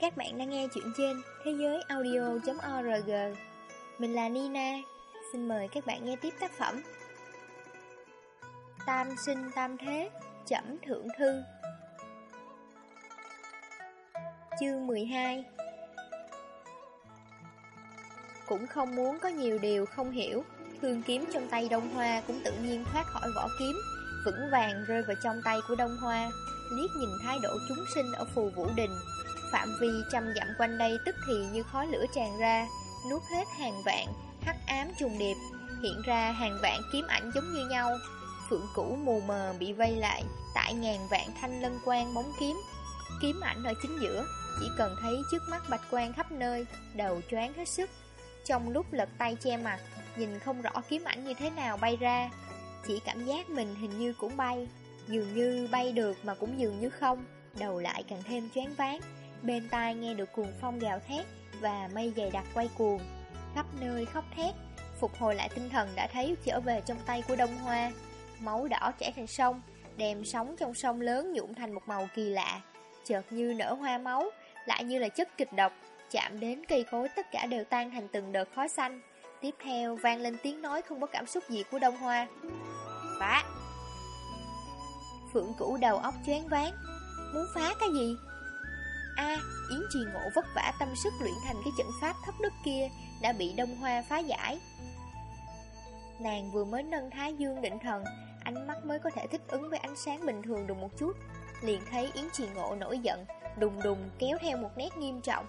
Các bạn đang nghe chuyện trên thế giới audio.org Mình là Nina. Xin mời các bạn nghe tiếp tác phẩm. Tam sinh tam thế, Chẩm thượng thư. Chương 12 Cũng không muốn có nhiều điều không hiểu, Thương kiếm trong tay Đông Hoa cũng tự nhiên thoát khỏi vỏ kiếm, Vững vàng rơi vào trong tay của Đông Hoa, Liếc nhìn thái độ chúng sinh ở phù vũ đình. Phạm vi trăm dặm quanh đây tức thì như khói lửa tràn ra, nuốt hết hàng vạn, hắc ám trùng điệp, hiện ra hàng vạn kiếm ảnh giống như nhau. Phượng cũ mù mờ bị vây lại, tại ngàn vạn thanh lân quang bóng kiếm. Kiếm ảnh ở chính giữa, chỉ cần thấy trước mắt bạch quang khắp nơi, đầu choáng hết sức. Trong lúc lật tay che mặt, nhìn không rõ kiếm ảnh như thế nào bay ra, chỉ cảm giác mình hình như cũng bay, dường như bay được mà cũng dường như không, đầu lại càng thêm choáng váng. Bên tai nghe được cuồng phong gào thét Và mây dày đặc quay cuồng. Khắp nơi khóc thét, Phục hồi lại tinh thần đã thấy trở về trong tay của Đông Hoa. Máu đỏ chảy thành sông, Đem sóng trong sông lớn nhuộm thành một màu kỳ lạ. Chợt như nở hoa máu, Lại như là chất kịch độc, Chạm đến cây cối tất cả đều tan thành từng đợt khói xanh. Tiếp theo vang lên tiếng nói không có cảm xúc gì của Đông Hoa. Phá! Phượng cũ đầu óc choáng váng. Muốn phá cái gì? A, Yến Trì Ngộ vất vả tâm sức luyện thành cái trận pháp thấp đức kia đã bị Đông Hoa phá giải. Nàng vừa mới nâng thái dương định thần, ánh mắt mới có thể thích ứng với ánh sáng bình thường được một chút. Liền thấy Yến Trì Ngộ nổi giận, đùng đùng kéo theo một nét nghiêm trọng.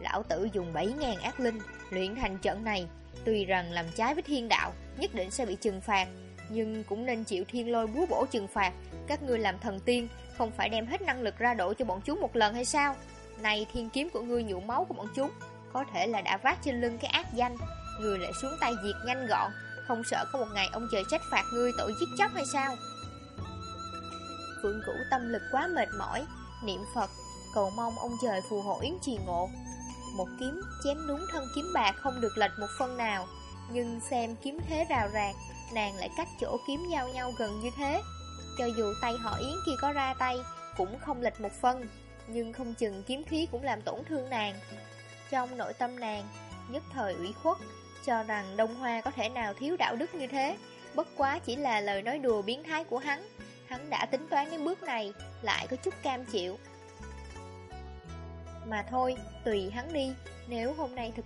Lão tử dùng 7.000 ác linh, luyện thành trận này, tuy rằng làm trái với thiên đạo, nhất định sẽ bị trừng phạt, nhưng cũng nên chịu thiên lôi búa bổ trừng phạt, các ngươi làm thần tiên không phải đem hết năng lực ra đổ cho bọn chúng một lần hay sao? Này thiên kiếm của ngươi nhuộm máu của bọn chúng, Có thể là đã vác trên lưng cái ác danh, Ngươi lại xuống tay diệt nhanh gọn, Không sợ có một ngày ông trời trách phạt ngươi tội giết chóc hay sao? Phượng Cửu tâm lực quá mệt mỏi, Niệm Phật, Cầu mong ông trời phù hộ yến trì ngộ. Một kiếm chém đúng thân kiếm bạc không được lệch một phân nào, Nhưng xem kiếm thế rào rạc, Nàng lại cách chỗ kiếm giao nhau gần như thế cho dù tay họ Yến kia có ra tay Cũng không lệch một phân, Nhưng không chừng kiếm khí cũng làm tổn thương nàng. Trong nội tâm nàng, Nhất thời ủy khuất, Cho rằng Đông Hoa có thể nào thiếu đạo đức như thế. Bất quá chỉ là lời nói đùa biến thái của hắn Hắn đã tính toán đến bước này, Lại có chút cam chịu. Mà thôi, Tùy hắn đi, Nếu hôm nay thực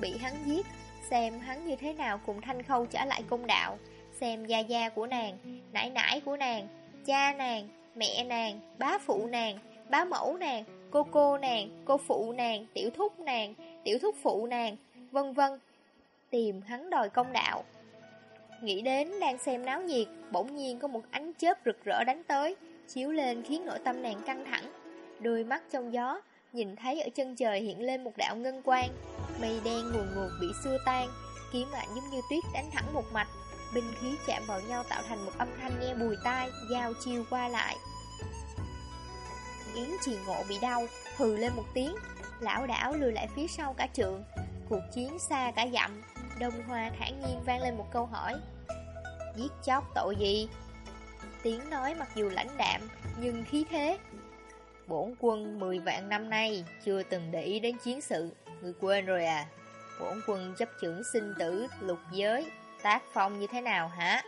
bị hắn giết, Xem hắn như thế nào cùng thanh khâu trả lại công đạo xem gia gia của nàng, nãi nãi của nàng, cha nàng, mẹ nàng, bá phụ nàng, bá mẫu nàng, cô cô nàng, cô phụ nàng, tiểu thúc nàng, tiểu thúc phụ nàng, vân vân. Tìm hắn đòi công đạo. Nghĩ đến đang xem náo nhiệt, bỗng nhiên có một ánh chớp rực rỡ đánh tới, chiếu lên khiến nội tâm nàng căng thẳng. Đôi mắt trong gió, nhìn thấy ở chân trời hiện lên một đạo ngân quang, mây đen nguồn ngột bị xua tan, kiếm ảnh giống như tuyết đánh thẳng một mạch, binh khí chạm vào nhau tạo thành một âm thanh nghe bùi tai, giao chiêu qua lại. Yến trì ngộ bị đau, hừ lên một tiếng, lão đảo lùi lại phía sau cả trượng. Cuộc chiến xa cả dặm, Đông Hoa thản nhiên vang lên một câu hỏi. Giết chóc tội gì? Tiếng nói mặc dù lãnh đạm, nhưng khí thế. Bổn quân 10 vạn năm nay chưa từng để ý đến chiến sự, người quên rồi à? Bổn quân chấp trưởng sinh tử lục giới Tác phong như thế nào hả?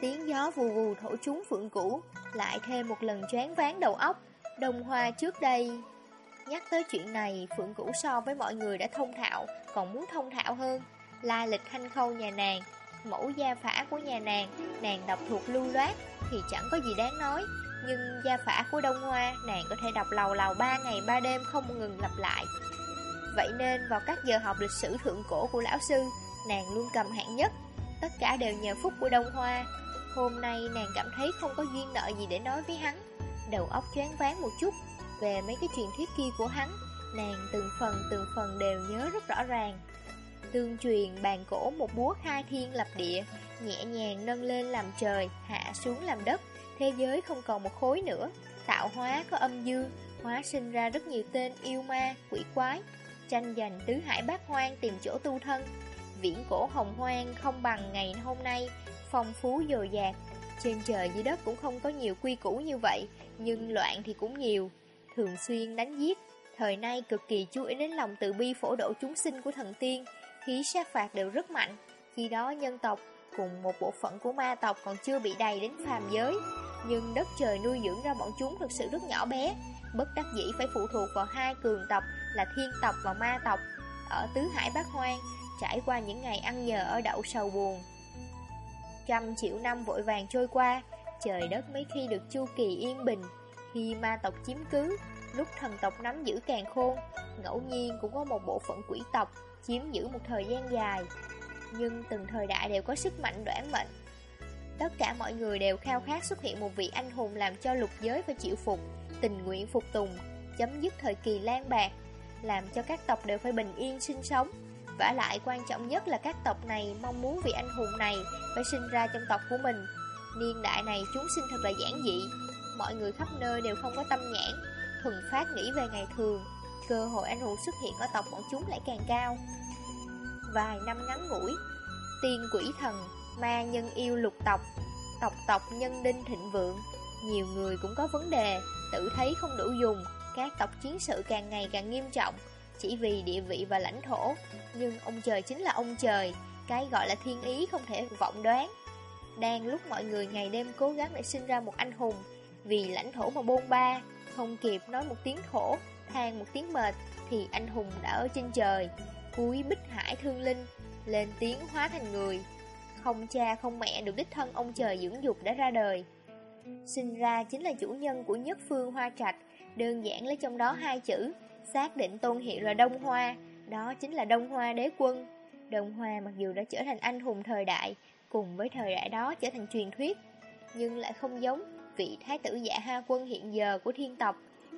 Tiếng gió vù vù thổi trúng phượng cũ Lại thêm một lần choáng ván đầu óc, Đồng hoa trước đây. Nhắc tới chuyện này, Phượng cũ so với mọi người đã thông thạo, Còn muốn thông thạo hơn. La lịch thanh khâu nhà nàng, Mẫu gia phả của nhà nàng Nàng đọc thuộc lưu loát Thì chẳng có gì đáng nói. Nhưng gia phả của Đông Hoa, Nàng có thể đọc lầu lầu 3 ngày 3 đêm không ngừng lặp lại. Vậy nên vào các giờ học lịch sử thượng cổ của lão sư nàng luôn cầm hạng nhất. Tất cả đều nhờ phúc của Đông Hoa. Hôm nay nàng cảm thấy không có duyên nợ gì để nói với hắn. Đầu óc choáng váng một chút. Về mấy cái truyền thuyết kia của hắn Nàng từng phần từng phần đều nhớ rất rõ ràng. Tương truyền bàn cổ một búa khai thiên lập địa Nhẹ nhàng nâng lên làm trời Hạ xuống làm đất. Thế giới không còn một khối nữa. Tạo hóa có âm dương Hóa sinh ra rất nhiều tên yêu ma, quỷ quái. Tranh giành tứ hải bát hoang tìm chỗ tu thân. Viễn cổ hồng hoang không bằng ngày hôm nay Phong phú dồi dạt. Trên trời dưới đất cũng không có nhiều quy củ như vậy Nhưng loạn thì cũng nhiều. Thường xuyên đánh giết, thời nay cực kỳ chú ý đến lòng tự bi phổ độ chúng sinh của thần tiên, khí sát phạt đều rất mạnh. Khi đó nhân tộc cùng một bộ phận của ma tộc còn chưa bị đầy đến phàm giới, nhưng đất trời nuôi dưỡng ra bọn chúng thực sự rất nhỏ bé, bất đắc dĩ phải phụ thuộc vào hai cường tộc là thiên tộc và ma tộc. Ở tứ hải bát hoang, trải qua những ngày ăn nhờ ở đậu sầu buồn. Trăm triệu năm vội vàng trôi qua, trời đất mấy khi được chu kỳ yên bình, khi ma tộc chiếm cứ, lúc thần tộc nắm giữ càng khôn, ngẫu nhiên cũng có một bộ phận quỷ tộc chiếm giữ một thời gian dài. Nhưng từng thời đại đều có sức mạnh đoản mệnh. Tất cả mọi người đều khao khát xuất hiện một vị anh hùng làm cho lục giới phải chịu phục, tình nguyện phục tùng, chấm dứt thời kỳ lan bạc, làm cho các tộc đều phải bình yên sinh sống vả lại quan trọng nhất là các tộc này mong muốn vị anh hùng này phải sinh ra trong tộc của mình. Niên đại này chúng sinh thật là giản dị, mọi người khắp nơi đều không có tâm nhãn, thuần phát nghĩ về ngày thường, cơ hội anh hùng xuất hiện ở tộc bọn chúng lại càng cao. Vài năm ngắn ngủi, tiên quỷ thần, ma nhân yêu lục tộc, tộc tộc nhân đinh thịnh vượng, nhiều người cũng có vấn đề, tự thấy không đủ dùng, các tộc chiến sự càng ngày càng nghiêm trọng, chỉ vì địa vị và lãnh thổ. Nhưng ông trời chính là ông trời, cái gọi là thiên ý không thể vọng đoán. Đang lúc mọi người ngày đêm cố gắng để sinh ra một anh hùng, vì lãnh thổ mà bôn ba, không kịp nói một tiếng thổ, than một tiếng mệt, thì anh hùng đã ở trên trời, cuối bích hải thương linh, lên tiếng hóa thành người. Không cha không mẹ được đích thân ông trời dưỡng dục đã ra đời. Sinh ra chính là chủ nhân của nhất phương hoa trạch, đơn giản lấy trong đó hai chữ, xác định tôn hiệu là Đông Hoa, đó chính là Đông Hoa đế quân. Đông Hoa mặc dù đã trở thành anh hùng thời đại, cùng với thời đại đó trở thành truyền thuyết, nhưng lại không giống vị thái tử dạ ha quân hiện giờ của thiên tộc,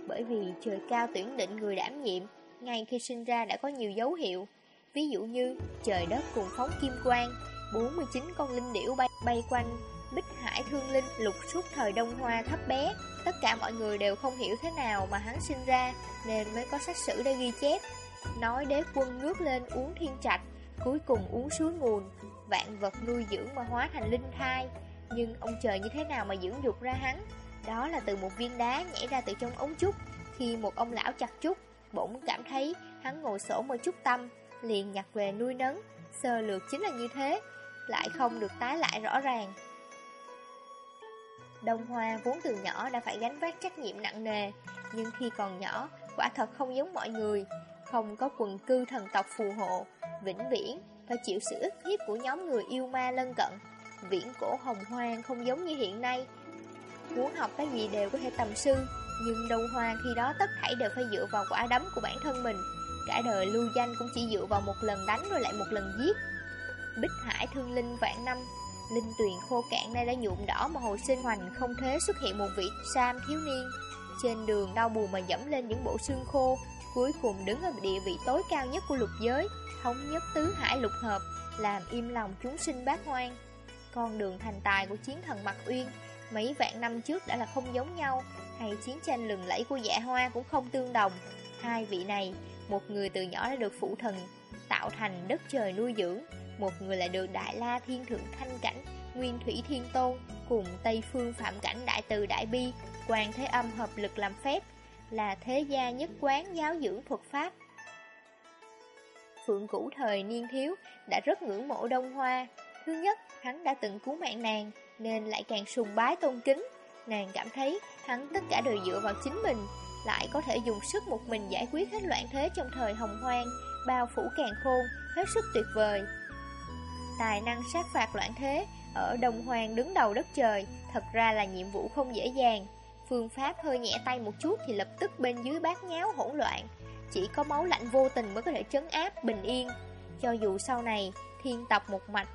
bởi vì trời cao tuyển định người đảm nhiệm, ngay khi sinh ra đã có nhiều dấu hiệu. Ví dụ như trời đất cùng phóng kim quang, 49 con linh điểu bay, bay quanh, hải thương linh lục suốt thời đông hoa thấp bé. Tất cả mọi người đều không hiểu thế nào mà hắn sinh ra, nên mới có sách sử để ghi chép. Nói đế quân ngước lên uống thiên trạch, cuối cùng uống suối nguồn, vạn vật nuôi dưỡng mà hóa thành linh thai. Nhưng ông trời như thế nào mà dưỡng dục ra hắn? Đó là từ một viên đá nhảy ra từ trong ống trúc. Khi một ông lão chặt trúc, bỗng cảm thấy hắn ngồi sổ một chút tâm, liền nhặt về nuôi nấng. Sơ lược chính là như thế, lại không được tái lại rõ ràng. Đông Hoa vốn từ nhỏ đã phải gánh vác trách nhiệm nặng nề, nhưng khi còn nhỏ, quả thật không giống mọi người, không có quần cư thần tộc phù hộ, vĩnh viễn, phải chịu sự ức hiếp của nhóm người yêu ma lân cận. Viễn cổ hồng hoang không giống như hiện nay, muốn học cái gì đều có thể tầm sư, nhưng Đông Hoa khi đó tất thảy đều phải dựa vào quả đấm của bản thân mình. Cả đời lưu danh cũng chỉ dựa vào một lần đánh rồi lại một lần giết. Bích Hải thương linh vạn năm, linh tuyền khô cạn nay đã nhuộm đỏ mà hồi sinh hoành không thế xuất hiện một vị sam thiếu niên. Trên đường đau buồn mà dẫm lên những bộ xương khô, cuối cùng đứng ở địa vị tối cao nhất của lục giới, thống nhất tứ hải lục hợp, làm im lòng chúng sinh bát hoang. Con đường thành tài của chiến thần mặc Uyên, mấy vạn năm trước đã là không giống nhau, hay chiến tranh lừng lẫy của dạ hoa cũng không tương đồng. Hai vị này, một người từ nhỏ đã được phụ thần tạo thành đất trời nuôi dưỡng, một người lại được Đại La Thiên Thượng Thanh Cảnh, Nguyên Thủy Thiên Tôn, cùng Tây Phương Phạm Cảnh Đại Từ Đại Bi, Quan Thế Âm hợp lực làm phép, là thế gia nhất quán giáo dưỡng thuật pháp. Phượng Cũ thời niên thiếu đã rất ngưỡng mộ Đông Hoa. Thứ nhất, hắn đã từng cứu mạng nàng, nên lại càng sùng bái tôn kính. Nàng cảm thấy hắn tất cả đều dựa vào chính mình, lại có thể dùng sức một mình giải quyết hết loạn thế trong thời hồng hoang, bao phủ càng khôn, hết sức tuyệt vời. Tài năng sát phạt loạn thế ở đồng Hoàng đứng đầu đất trời thật ra là nhiệm vụ không dễ dàng. Phương pháp hơi nhẹ tay một chút thì lập tức bên dưới bát nháo hỗn loạn. Chỉ có máu lạnh vô tình mới có thể trấn áp bình yên. Cho dù sau này thiên tộc một mạch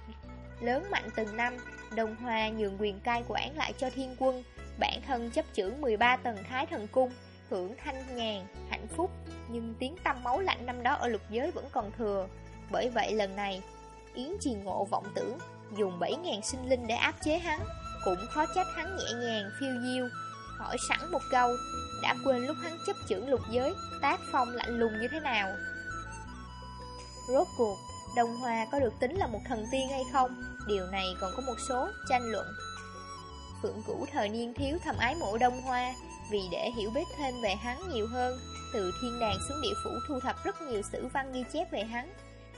lớn mạnh từng năm, đồng hòa nhường quyền cai quản lại cho thiên quân, bản thân chấp chưởng 13 tầng thái thần cung, hưởng thanh nhàn, hạnh phúc, nhưng tiếng tâm máu lạnh năm đó ở lục giới vẫn còn thừa. Bởi vậy lần này, Yến Trì Ngộ vọng tưởng dùng 7.000 sinh linh để áp chế hắn, cũng khó trách hắn nhẹ nhàng, phiêu diêu, hỏi sẵn một câu, đã quên lúc hắn chấp chưởng lục giới, tác phong lạnh lùng như thế nào. Rốt cuộc, Đông Hoa có được tính là một thần tiên hay không? Điều này còn có một số tranh luận. Phượng Cửu thời niên thiếu thầm ái mộ đông hoa Vì để hiểu biết thêm về hắn nhiều hơn Từ thiên đàng xuống địa phủ thu thập rất nhiều sử văn ghi chép về hắn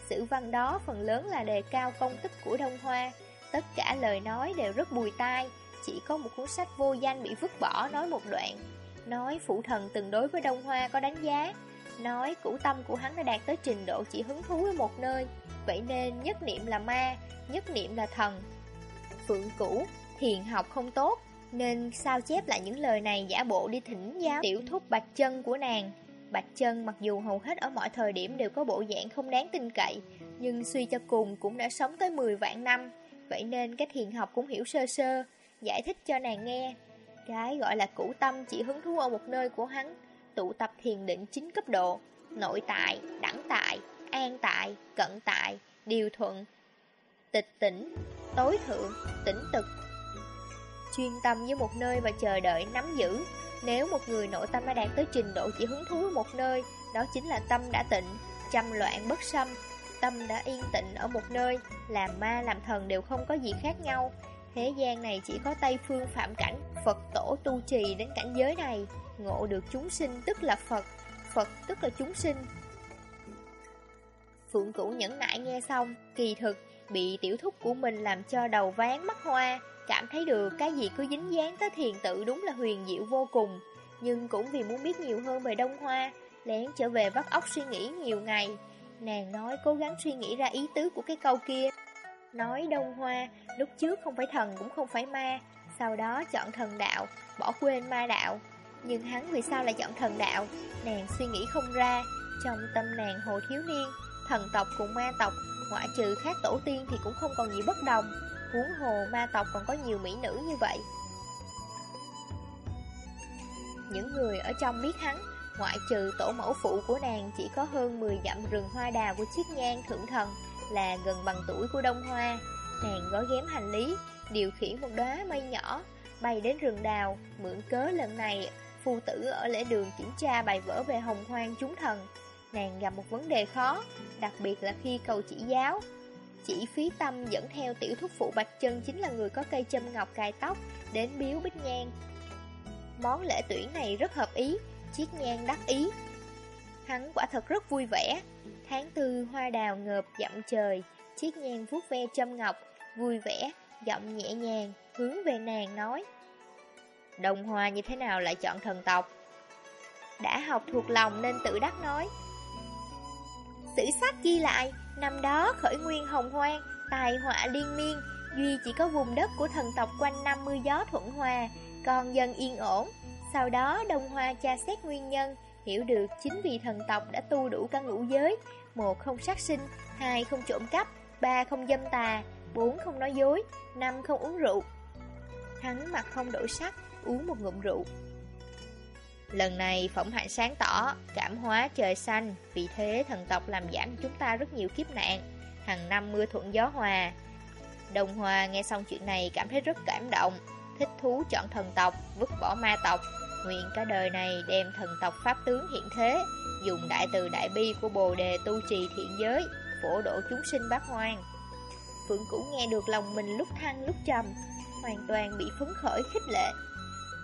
Sử văn đó phần lớn là đề cao công tích của đông hoa. Tất cả lời nói đều rất bùi tai Chỉ có một cuốn sách vô danh bị vứt bỏ nói một đoạn. Nói phụ thần từng đối với đông hoa có đánh giá Nói củ tâm của hắn đã đạt tới trình độ chỉ hứng thú với một nơi. Vậy nên nhất niệm là ma, nhất niệm là thần. Phượng cũ, thiền học không tốt Nên sao chép lại những lời này giả bộ đi thỉnh giáo tiểu thúc bạch chân của nàng? Bạch chân mặc dù hầu hết ở mọi thời điểm đều có bộ dạng không đáng tin cậy Nhưng suy cho cùng cũng đã sống tới 10 vạn năm Vậy nên cái thiền học cũng hiểu sơ sơ Giải thích cho nàng nghe Cái gọi là củ tâm chỉ hứng thú ở một nơi của hắn tụ tập thiền định chín cấp độ, nội tại, đẳng tại, an tại, cận tại, điều thuận, tịch tỉnh, tối thượng, tĩnh tực. Chuyên tâm với một nơi và chờ đợi nắm giữ. Nếu một người nội tâm đã đạt tới trình độ chỉ hứng thú một nơi, đó chính là tâm đã tịnh, trăm loạn bất xâm. Tâm đã yên tịnh ở một nơi, làm ma làm thần đều không có gì khác nhau. Thế gian này chỉ có Tây Phương Phạm Cảnh, Phật tổ tu trì đến cảnh giới này. Ngộ được chúng sinh tức là Phật Phật tức là chúng sinh Phượng Cửu nhẫn nại nghe xong Kỳ thực bị tiểu thúc của mình làm cho đầu ván mắt hoa Cảm thấy được cái gì cứ dính dáng tới thiền tự đúng là huyền diệu vô cùng. Nhưng cũng vì muốn biết nhiều hơn về Đông Hoa, Lén trở về vắt óc suy nghĩ nhiều ngày. Nàng nói cố gắng suy nghĩ ra ý tứ của cái câu kia. Nói Đông Hoa, Lúc trước không phải thần cũng không phải ma, Sau đó chọn thần đạo, Bỏ quên ma đạo. Nhưng hắn vì sao lại chọn thần đạo? Nàng suy nghĩ không ra. Trong tâm nàng hồ thiếu niên, Thần tộc cùng ma tộc, Ngoại trừ khác tổ tiên thì cũng không còn gì bất đồng. Huống hồ ma tộc còn có nhiều mỹ nữ như vậy. Những người ở trong biết hắn, Ngoại trừ tổ mẫu phụ của nàng, Chỉ có hơn 10 dặm rừng hoa đào của chiếc nhang thượng thần Là gần bằng tuổi của Đông Hoa. Nàng gói ghém hành lý, Điều khiển một đóa mây nhỏ, Bay đến rừng đào, Mượn cớ lần này, Phu tử ở lễ đường kiểm tra bài vở về hồng hoang chúng thần. Nàng gặp một vấn đề khó, Đặc biệt là khi cầu chỉ giáo chỉ phí tâm dẫn theo tiểu thúc phụ Bạch Chân Chính là người có cây châm ngọc cài tóc Đến biếu bích nhang Món lễ tuyển này rất hợp ý Chiếc nhang đắc ý. Hắn quả thật rất vui vẻ. Tháng tư hoa đào ngợp dặm trời Chiếc nhang vuốt ve châm ngọc Vui vẻ, giọng nhẹ nhàng Hướng về nàng nói. Đồng hòa như thế nào lại chọn thần tộc? Đã học thuộc lòng nên tự đắc nói. Sử sách ghi lại, năm đó khởi nguyên hồng hoang, tài họa liên miên, duy chỉ có vùng đất của thần tộc quanh năm mưa gió thuận hòa, còn dần yên ổn. Sau đó Đông Hoa tra xét nguyên nhân, hiểu được chính vì thần tộc đã tu đủ căn ngũ giới, một không sát sinh, hai không trộm cắp, ba không dâm tà, bốn không nói dối, năm không uống rượu. Hắn mặt không đổi sắc, uống một ngụm rượu. Lần này phỏng hạnh sáng tỏ, cảm hóa trời xanh, vì thế thần tộc làm giảm chúng ta rất nhiều kiếp nạn, hàng năm mưa thuận gió hòa. Đồng Hòa nghe xong chuyện này cảm thấy rất cảm động, thích thú chọn thần tộc, vứt bỏ ma tộc, nguyện cả đời này đem thần tộc pháp tướng hiện thế, dùng đại từ đại bi của Bồ Đề tu trì thiện giới, phổ độ chúng sinh bác hoang. Phượng Cũ nghe được lòng mình lúc thăng lúc trầm, hoàn toàn bị phấn khởi khích lệ,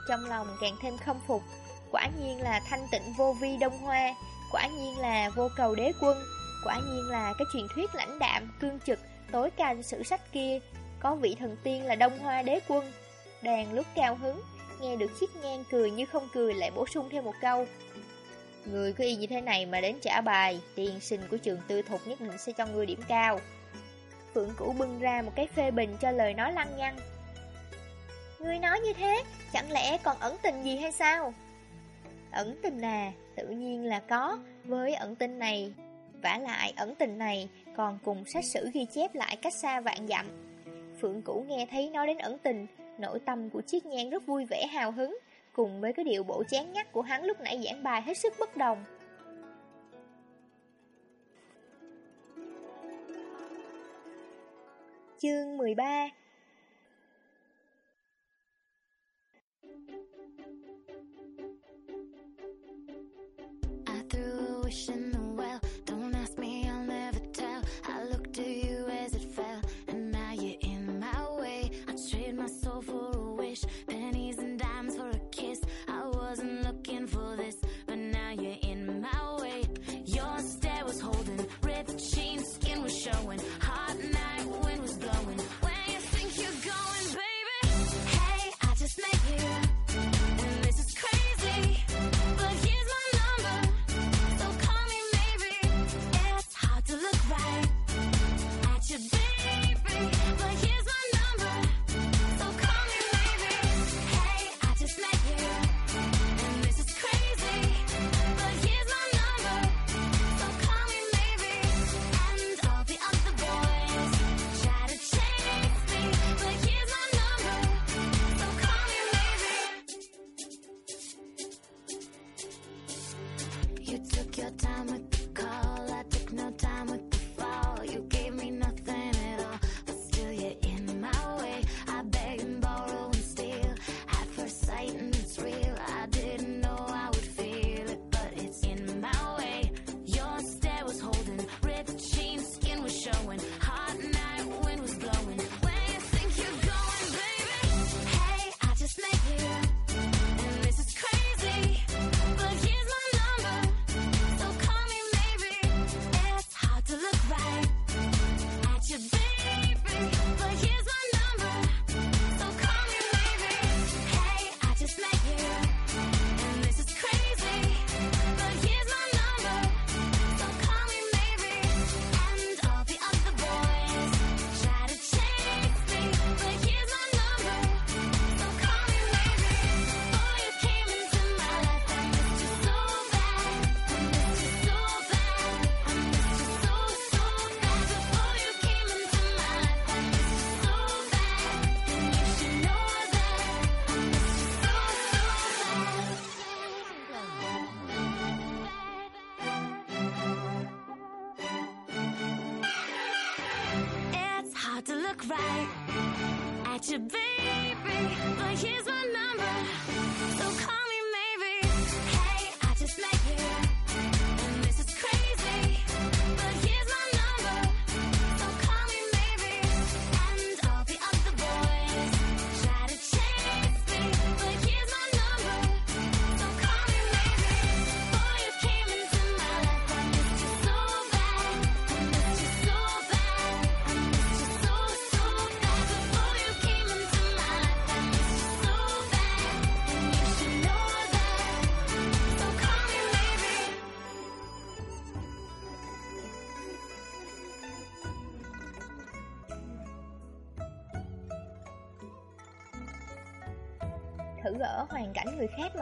trong lòng càng thêm khâm phục. Quả nhiên là thanh tịnh vô vi đông hoa, quả nhiên là vô cầu đế quân, quả nhiên là cái truyền thuyết lãnh đạm, cương trực, tối canh sử sách kia, có vị thần tiên là đông hoa đế quân. Đàn lúc cao hứng, nghe được chiếc ngang cười như không cười lại bổ sung thêm một câu. Người cứ y như thế này mà đến trả bài, tiền sinh của trường tư thục nhất định sẽ cho người điểm cao. Phượng Cửu bưng ra một cái phê bình cho lời nói lăng nhăng. Ngươi nói như thế, chẳng lẽ còn ẩn tình gì hay sao? Ẩn tình à, tự nhiên là có, với ẩn tình này. vả lại ẩn tình này còn cùng sách sử ghi chép lại cách xa vạn dặm. Phượng Cũ nghe thấy nói đến ẩn tình, nội tâm của chiếc nhang rất vui vẻ hào hứng, cùng với cái điệu bộ chán ngắt của hắn lúc nãy giảng bài hết sức bất đồng. Chương 13为什么？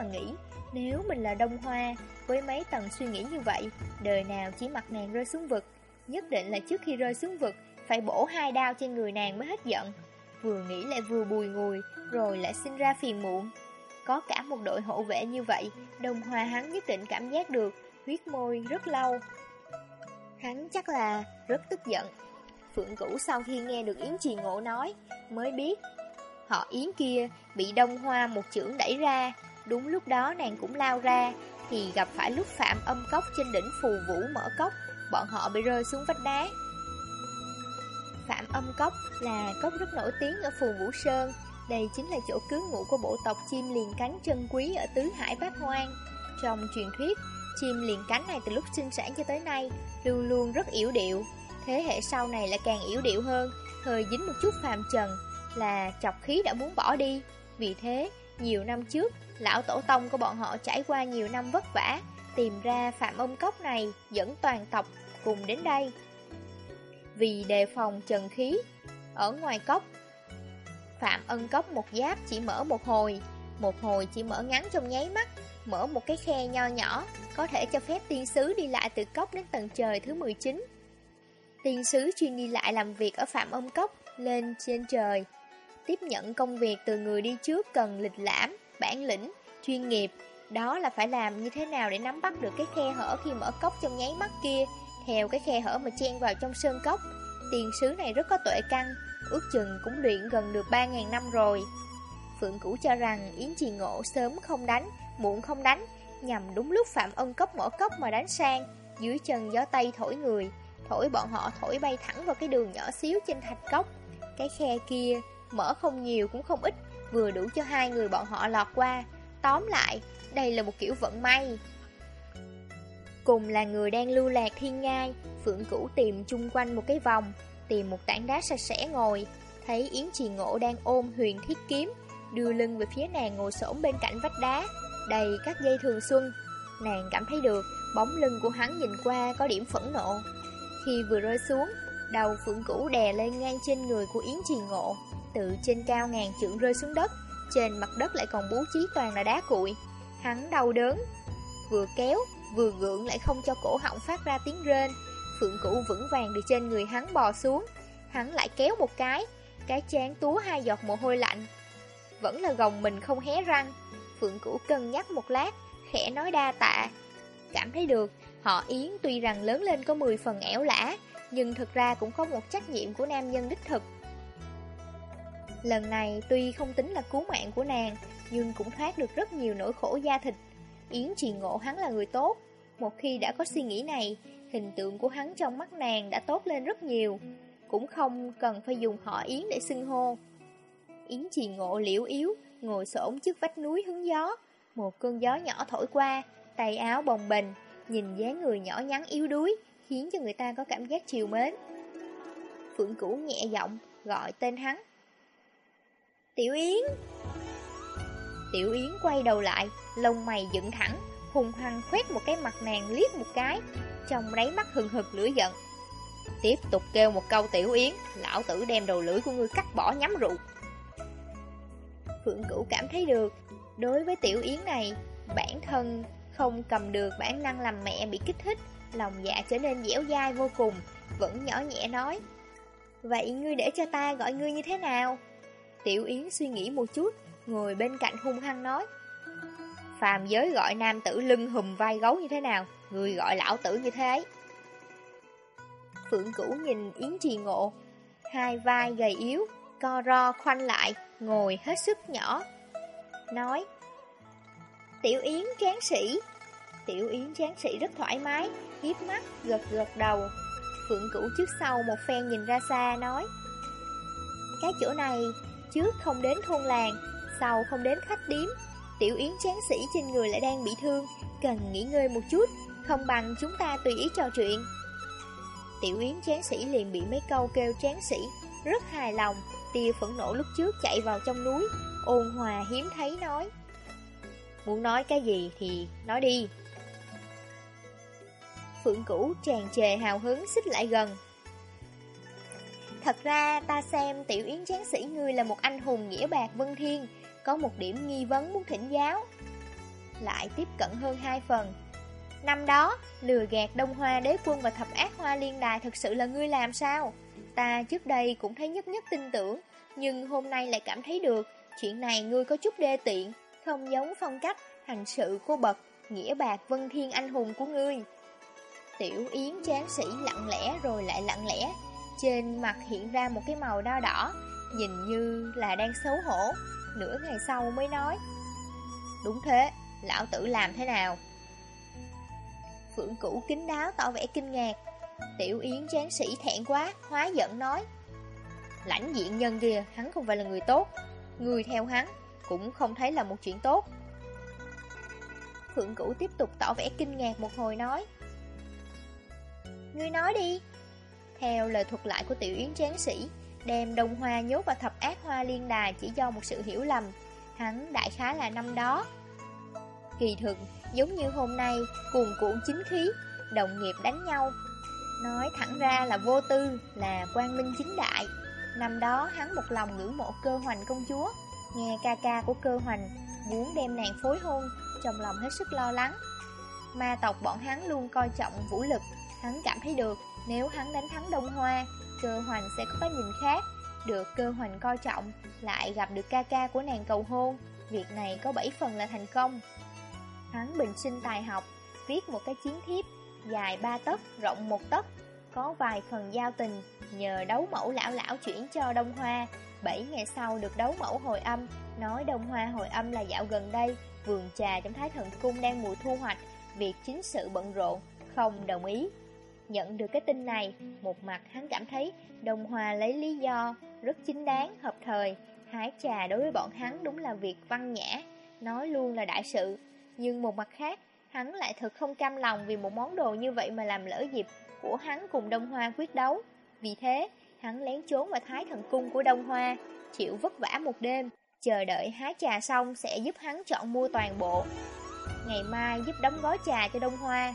Thầm nghĩ, Nếu mình là đông hoa, Với mấy tầng suy nghĩ như vậy, Đời nào chỉ mặt nàng rơi xuống vực. Nhất định là trước khi rơi xuống vực, Phải bổ hai đao trên người nàng mới hết giận. Vừa nghĩ lại vừa bùi ngùi, Rồi lại sinh ra phiền muộn. Có cả một đội hộ vệ như vậy, Đông hoa hắn nhất định cảm giác được, Huyết môi rất lâu. Hắn chắc là rất tức giận. Phượng Cửu sau khi nghe được Yến Trì Ngộ nói, Mới biết, Họ Yến kia bị Đông Hoa một chưởng đẩy ra. Đúng lúc đó nàng cũng lao ra Thì gặp phải lúc Phạm âm cốc trên đỉnh phù vũ mở cốc. Bọn họ bị rơi xuống vách đá. Phạm âm cốc là cốc rất nổi tiếng ở phù vũ sơn. Đây chính là chỗ cứu ngụ của bộ tộc chim liền cánh chân quý ở Tứ Hải Bát Hoang. Trong truyền thuyết, chim liền cánh này từ lúc sinh sản cho tới nay Luôn luôn rất yếu điệu. Thế hệ sau này lại càng yếu điệu hơn Hơi dính một chút phàm trần là chọc khí đã muốn bỏ đi. Vì thế, nhiều năm trước, lão tổ tông của bọn họ trải qua nhiều năm vất vả, tìm ra phạm âm cốc này dẫn toàn tộc cùng đến đây. Vì đề phòng trần khí, ở ngoài cốc, Phạm ân cốc một giáp chỉ mở một hồi, một hồi chỉ mở ngắn trong nháy mắt, mở một cái khe nho nhỏ, có thể cho phép tiên sứ đi lại từ cốc đến tầng trời thứ 19. Tiên sứ chuyên đi lại làm việc ở Phạm âm cốc, lên trên trời, Tiếp nhận công việc từ người đi trước cần lịch lãm, bản lĩnh, chuyên nghiệp. Đó là phải làm như thế nào để nắm bắt được cái khe hở khi mở cốc trong nháy mắt kia Theo cái khe hở mà chen vào trong sơn cốc. Tiền sứ này rất có tuệ căn Ước chừng cũng luyện gần được 3.000 năm rồi. Phượng Cũ cho rằng Yến Trì Ngộ sớm không đánh, muộn không đánh Nhằm đúng lúc Phạm Ân Cốc mở cốc mà đánh sang Dưới chân gió tay thổi người Thổi bọn họ thổi bay thẳng vào cái đường nhỏ xíu trên thạch cốc. Cái khe kia Mở không nhiều cũng không ít Vừa đủ cho hai người bọn họ lọt qua. Tóm lại, đây là một kiểu vận may. Cùng là người đang lưu lạc thiên ngai Phượng Cửu tìm chung quanh một cái vòng Tìm một tảng đá sạch sẽ ngồi. Thấy Yến Trì Ngộ đang ôm huyền thiết kiếm Đưa lưng về phía nàng ngồi xổm bên cạnh vách đá. Đầy các dây thường xuân Nàng cảm thấy được Bóng lưng của hắn nhìn qua có điểm phẫn nộ. Khi vừa rơi xuống Đầu Phượng Cửu đè lên ngang trên người của Yến Trì Ngộ từ trên cao ngàn trượng rơi xuống đất Trên mặt đất lại còn bố trí toàn là đá cuội. Hắn đau đớn Vừa kéo, vừa gượng lại không cho cổ họng phát ra tiếng rên. Phượng cũ vững vàng từ trên người hắn bò xuống. Hắn lại kéo một cái Cái chán túa hai giọt mồ hôi lạnh. Vẫn là gồng mình không hé răng. Phượng cũ cân nhắc một lát Khẽ nói đa tạ. Cảm thấy được họ Yến tuy rằng lớn lên có 10 phần ẻo lã, nhưng thực ra cũng có một trách nhiệm của nam nhân đích thực. Lần này tuy không tính là cứu mạng của nàng, nhưng cũng thoát được rất nhiều nỗi khổ da thịt. Yến trì ngộ hắn là người tốt. Một khi đã có suy nghĩ này, hình tượng của hắn trong mắt nàng đã tốt lên rất nhiều. Cũng không cần phải dùng họ Yến để xưng hô. Yến trì ngộ liễu yếu, ngồi xổm trước vách núi hứng gió. Một cơn gió nhỏ thổi qua, tay áo bồng bềnh, nhìn dáng người nhỏ nhắn yếu đuối, khiến cho người ta có cảm giác chiều mến. Phượng Cửu nhẹ giọng gọi tên hắn. Tiểu Yến! Tiểu Yến quay đầu lại, lông mày dựng thẳng, hùng hăng khoét một cái mặt nàng liếc một cái, trong đáy mắt hừng hực lửa giận. Tiếp tục kêu một câu Tiểu Yến, lão tử đem đầu lưỡi của ngươi cắt bỏ nhắm rượu. Phượng Cửu cảm thấy được, đối với Tiểu Yến này, bản thân không cầm được bản năng làm mẹ bị kích thích, lòng dạ trở nên dẻo dai vô cùng, vẫn nhỏ nhẹ nói. Vậy ngươi để cho ta gọi ngươi như thế nào? Tiểu Yến suy nghĩ một chút, ngồi bên cạnh hung hăng nói. Phàm giới gọi nam tử lưng hùm vai gấu như thế nào, người gọi lão tử như thế ấy. Phượng Cửu nhìn Yến Trì Ngộ, hai vai gầy yếu, co ro khoanh lại, ngồi hết sức nhỏ. Nói, Tiểu Yến tráng sĩ. Tiểu Yến tráng sĩ rất thoải mái, hiếp mắt, gật gật đầu. Phượng Cửu trước sau một phen nhìn ra xa, nói, Cái chỗ này, trước không đến thôn làng, sau không đến khách điếm. Tiểu Yến chán sĩ trên người lại đang bị thương, cần nghỉ ngơi một chút, không bằng chúng ta tùy ý trò chuyện. Tiểu Yến chán sĩ liền bị mấy câu kêu chán sĩ, rất hài lòng, tia phẫn nộ lúc trước chạy vào trong núi, ôn hòa hiếm thấy nói. Muốn nói cái gì thì nói đi. Phượng Cửu tràn trề hào hứng xích lại gần. Thật ra ta xem tiểu yến chán sĩ ngươi là một anh hùng nghĩa bạc vân thiên, có một điểm nghi vấn muốn thỉnh giáo. Lại tiếp cận hơn hai phần. Năm đó, lừa gạt Đông Hoa đế quân và thập ác hoa liên đài thật sự là ngươi làm sao? Ta trước đây cũng thấy nhất nhất tin tưởng, nhưng hôm nay lại cảm thấy được, chuyện này ngươi có chút đê tiện, không giống phong cách, hành sự cô bậc, nghĩa bạc vân thiên anh hùng của ngươi. Tiểu Yến chán sĩ lặng lẽ rồi lại lặng lẽ, trên mặt hiện ra một cái màu đo đỏ, nhìn như là đang xấu hổ, nửa ngày sau mới nói. Đúng thế, lão tử làm thế nào? Phượng cũ kính đáo tỏ vẻ kinh ngạc, Tiểu Yến chán sĩ thẹn quá, hóa giận nói. Lãnh diện nhân kia, hắn không phải là người tốt, người theo hắn cũng không thấy là một chuyện tốt. Phượng Cửu tiếp tục tỏ vẻ kinh ngạc một hồi nói Ngươi nói đi theo lời thuật lại của Tiểu Yến Tráng Sĩ Đem Đông Hoa nhốt vào thập ác hoa liên đài chỉ do một sự hiểu lầm. Hắn đại khá là năm đó. Kỳ thực, giống như hôm nay, cuồng cuộn chính khí, đồng nghiệp đánh nhau. Nói thẳng ra là vô tư, là quang minh chính đại. Năm đó hắn một lòng ngưỡng mộ cơ hoành công chúa. Nghe ca ca của cơ hoành Muốn đem nàng phối hôn Trong lòng hết sức lo lắng. Ma tộc bọn hắn luôn coi trọng vũ lực Hắn cảm thấy được. Nếu hắn đánh thắng Đông Hoa Cơ hoành sẽ có cái nhìn khác. Được cơ hoành coi trọng Lại gặp được ca ca của nàng cầu hôn. Việc này có 7 phần là thành công. Hắn bình sinh tài học Viết một cái chiến thiếp Dài 3 tấc, rộng 1 tấc Có vài phần giao tình Nhờ đấu mẫu lão lão chuyển cho Đông Hoa. 7 ngày sau được đấu mẫu hồi âm, nói đông hoa hồi âm là dạo gần đây, vườn trà trong Thái Thần Cung đang mùa thu hoạch, việc chính sự bận rộn, không đồng ý. Nhận được cái tin này, một mặt hắn cảm thấy Đông Hoa lấy lý do rất chính đáng, hợp thời. Hái trà đối với bọn hắn đúng là việc văn nhã, nói luôn là đại sự. Nhưng một mặt khác, hắn lại thật không cam lòng vì một món đồ như vậy mà làm lỡ dịp của hắn cùng Đông Hoa quyết đấu. Vì thế, hắn lén trốn vào thái thần cung của Đông Hoa, chịu vất vả một đêm, chờ đợi hái trà xong sẽ giúp hắn chọn mua toàn bộ. Ngày mai giúp đóng gói trà cho Đông Hoa.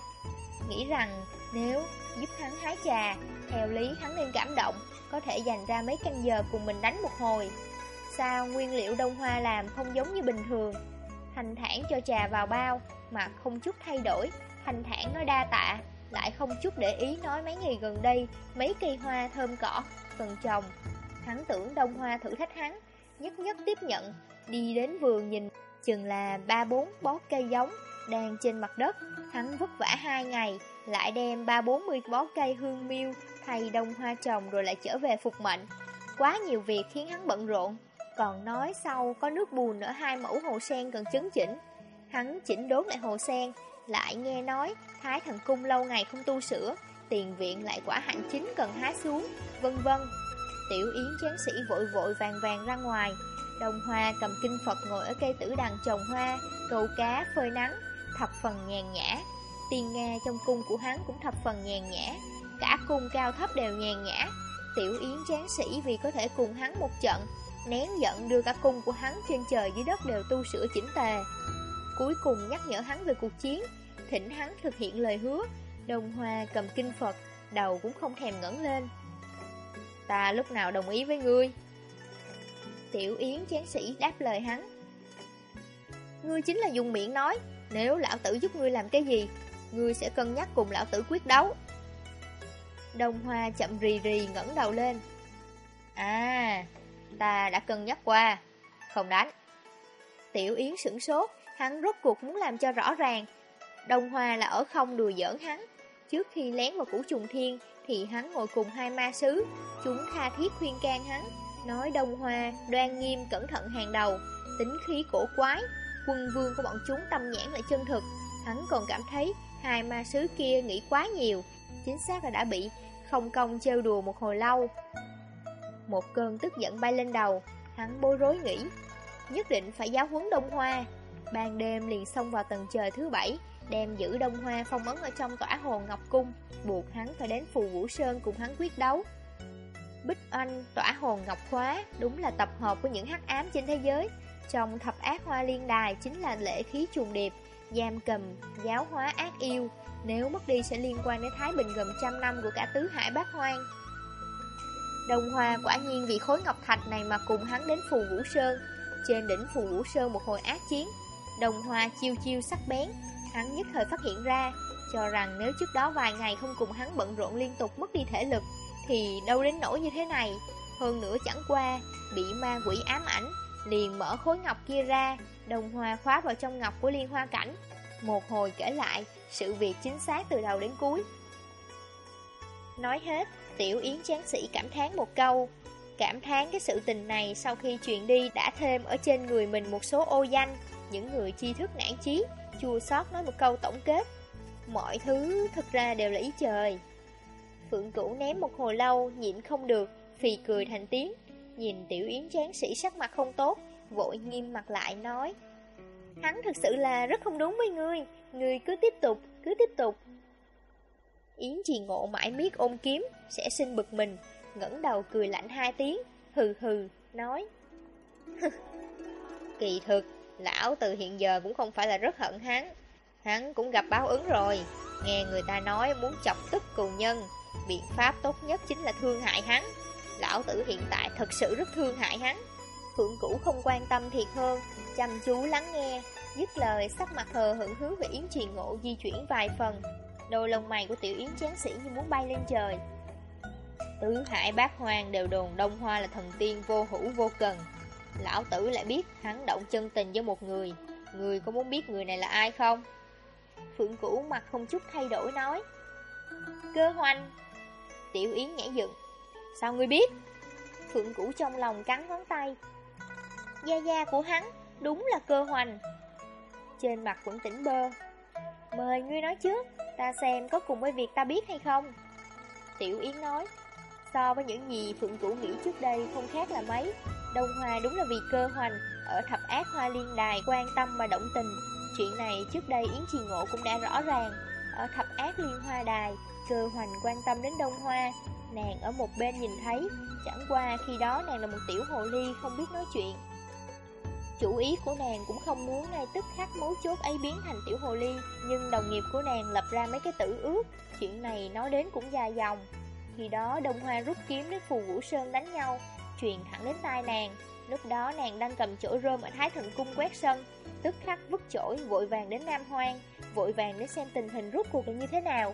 Nghĩ rằng nếu giúp hắn hái trà, theo lý hắn nên cảm động, có thể dành ra mấy canh giờ cùng mình đánh một hồi. Sao nguyên liệu Đông Hoa làm không giống như bình thường? Thành thản cho trà vào bao, mà không chút thay đổi, thành thản nói đa tạ, lại không chút để ý nói mấy ngày gần đây mấy cây hoa thơm cỏ cần trồng. Hắn tưởng đông hoa thử thách hắn, nhất nhất tiếp nhận, đi đến vườn nhìn, chừng là ba bốn bó cây giống, đang trên mặt đất, hắn vất vả hai ngày, lại đem ba bốn mươi bó cây hương miêu thay đông hoa trồng rồi lại trở về phục mệnh. Quá nhiều việc khiến hắn bận rộn, còn nói sau có nước bùn ở hai mẫu hồ sen cần chấn chỉnh. Hắn chỉnh đốn lại hồ sen, lại nghe nói Thái Thần Cung lâu ngày không tu sửa, tiền viện lại quả hạnh chính cần hái xuống, vân vân. Tiểu Yến chán sĩ vội vội vàng vàng ra ngoài, Đồng Hoa cầm kinh Phật ngồi ở cây tử đằng trồng hoa, câu cá, phơi nắng, thập phần nhàn nhã. Tiền Nga trong cung của hắn cũng thập phần nhàn nhã, cả cung cao thấp đều nhàn nhã. Tiểu Yến chán sĩ vì có thể cùng hắn một trận, nén giận đưa cả cung của hắn trên trời dưới đất đều tu sửa chỉnh tề. Cuối cùng nhắc nhở hắn về cuộc chiến, thỉnh hắn thực hiện lời hứa. Đồng Hoa cầm kinh Phật, đầu cũng không thèm ngẩng lên. Ta lúc nào đồng ý với ngươi? Tiểu Yến chán sĩ đáp lời hắn. Ngươi chính là dùng miệng nói, nếu lão tử giúp ngươi làm cái gì, ngươi sẽ cân nhắc cùng lão tử quyết đấu. Đông Hoa chậm rì rì ngẩng đầu lên. À, ta đã cân nhắc qua, không đánh. Tiểu Yến sửng sốt, hắn rốt cuộc muốn làm cho rõ ràng. Đông Hoa là ở không đùa giỡn hắn. Trước khi lén vào củ trùng thiên, thì hắn ngồi cùng hai ma sứ, chúng tha thiết khuyên can hắn, nói Đông Hoa đoan nghiêm cẩn thận hàng đầu, tính khí cổ quái, quân vương của bọn chúng tâm nhãn lại chân thực. Hắn còn cảm thấy hai ma sứ kia nghĩ quá nhiều, chính xác là đã bị không công trêu đùa một hồi lâu. Một cơn tức giận bay lên đầu, hắn bối rối nghĩ, nhất định phải giáo huấn Đông Hoa. Ban đêm liền xông vào tầng trời thứ bảy, đem giữ Đông Hoa phong ấn ở trong tỏa hồn Ngọc Cung, buộc hắn phải đến Phù Vũ Sơn cùng hắn quyết đấu. Bích Anh, tỏa hồn Ngọc Khóa, đúng là tập hợp của những hắc ám trên thế giới. Trong thập ác hoa liên đài chính là lễ khí trùng điệp, giam cầm, giáo hóa ác yêu. Nếu mất đi sẽ liên quan đến Thái Bình gần trăm năm của cả tứ hải bát hoang. Đồng Hoa quả nhiên vì khối ngọc thạch này mà cùng hắn đến Phù Vũ Sơn. Trên đỉnh Phù Vũ Sơn một hồi ác chiến, Đồng Hoa chiêu chiêu sắc bén, hắn nhất thời phát hiện ra, cho rằng nếu trước đó vài ngày không cùng hắn bận rộn liên tục mất đi thể lực, thì đâu đến nỗi như thế này. Hơn nữa chẳng qua, bị ma quỷ ám ảnh, liền mở khối ngọc kia ra, đồng hoa khóa vào trong ngọc của liên hoa cảnh. Một hồi kể lại, sự việc chính xác từ đầu đến cuối. Nói hết, Tiểu Yến chán sĩ cảm thán một câu. Cảm thán cái sự tình này sau khi chuyện đi đã thêm ở trên người mình một số ô danh, những người chi thức nản chí, chua xót nói một câu tổng kết. Mọi thứ thật ra đều là ý trời. Phượng Cửu ném một hồi lâu, nhịn không được, phì cười thành tiếng. Nhìn Tiểu Yến chán sĩ sắc mặt không tốt, vội nghiêm mặt lại nói. Hắn thực sự là rất không đúng với ngươi, ngươi cứ tiếp tục, cứ tiếp tục. Yến trì ngộ mãi miết ôm kiếm, sẽ sinh bực mình, ngẩng đầu cười lạnh hai tiếng, hừ hừ, nói. Kỳ thực, lão từ hiện giờ cũng không phải là rất hận hắn. Hắn cũng gặp báo ứng rồi, nghe người ta nói muốn chọc tức cù nhân, biện pháp tốt nhất chính là thương hại hắn. Lão tử hiện tại thật sự rất thương hại hắn. Phượng Cũ không quan tâm thiệt hơn, chăm chú lắng nghe, dứt lời sắc mặt hờ hững hướng về Yến triền Ngộ di chuyển vài phần. Đôi lông mày của tiểu Yến chán sĩ như muốn bay lên trời. Tứ hải bát hoang đều đồn Đông Hoa là thần tiên vô hữu vô cần. Lão tử lại biết hắn động chân tình với một người. Người có muốn biết người này là ai không? Phượng Cũ mặt không chút thay đổi nói. Cơ hoành. Tiểu Yến nhảy dựng. Sao ngươi biết? Phượng Cũ trong lòng cắn ngón tay. Gia gia của hắn, đúng là cơ hoành. Trên mặt vẫn tỉnh bơ. Mời ngươi nói trước, ta xem có cùng với việc ta biết hay không. Tiểu Yến nói. So với những gì Phượng Cũ nghĩ trước đây không khác là mấy. Đông Hoa đúng là vì cơ hoành, ở thập ác hoa liên đài quan tâm và động tình. Chuyện này trước đây Yến Trì Ngộ cũng đã rõ ràng. Ở thập ác liên hoa đài, cơ hoành quan tâm đến Đông Hoa, Nàng ở một bên nhìn thấy, Chẳng qua khi đó nàng là một tiểu hồ ly Không biết nói chuyện. Chủ ý của nàng cũng không muốn ngay tức khắc mấu chốt ấy biến thành tiểu hồ ly, Nhưng đồng nghiệp của nàng lập ra mấy cái tử ước. Chuyện này nói đến cũng dài dòng. Khi đó Đông Hoa rút kiếm đến Phù Vũ Sơn đánh nhau, Truyền thẳng đến tai nàng. Lúc đó nàng đang cầm chỗ rơm ở Thái Thần Cung quét sân, Tức khắc vứt chổi, vội vàng đến Nam Hoang, Vội vàng để xem tình hình rút cuộc là như thế nào.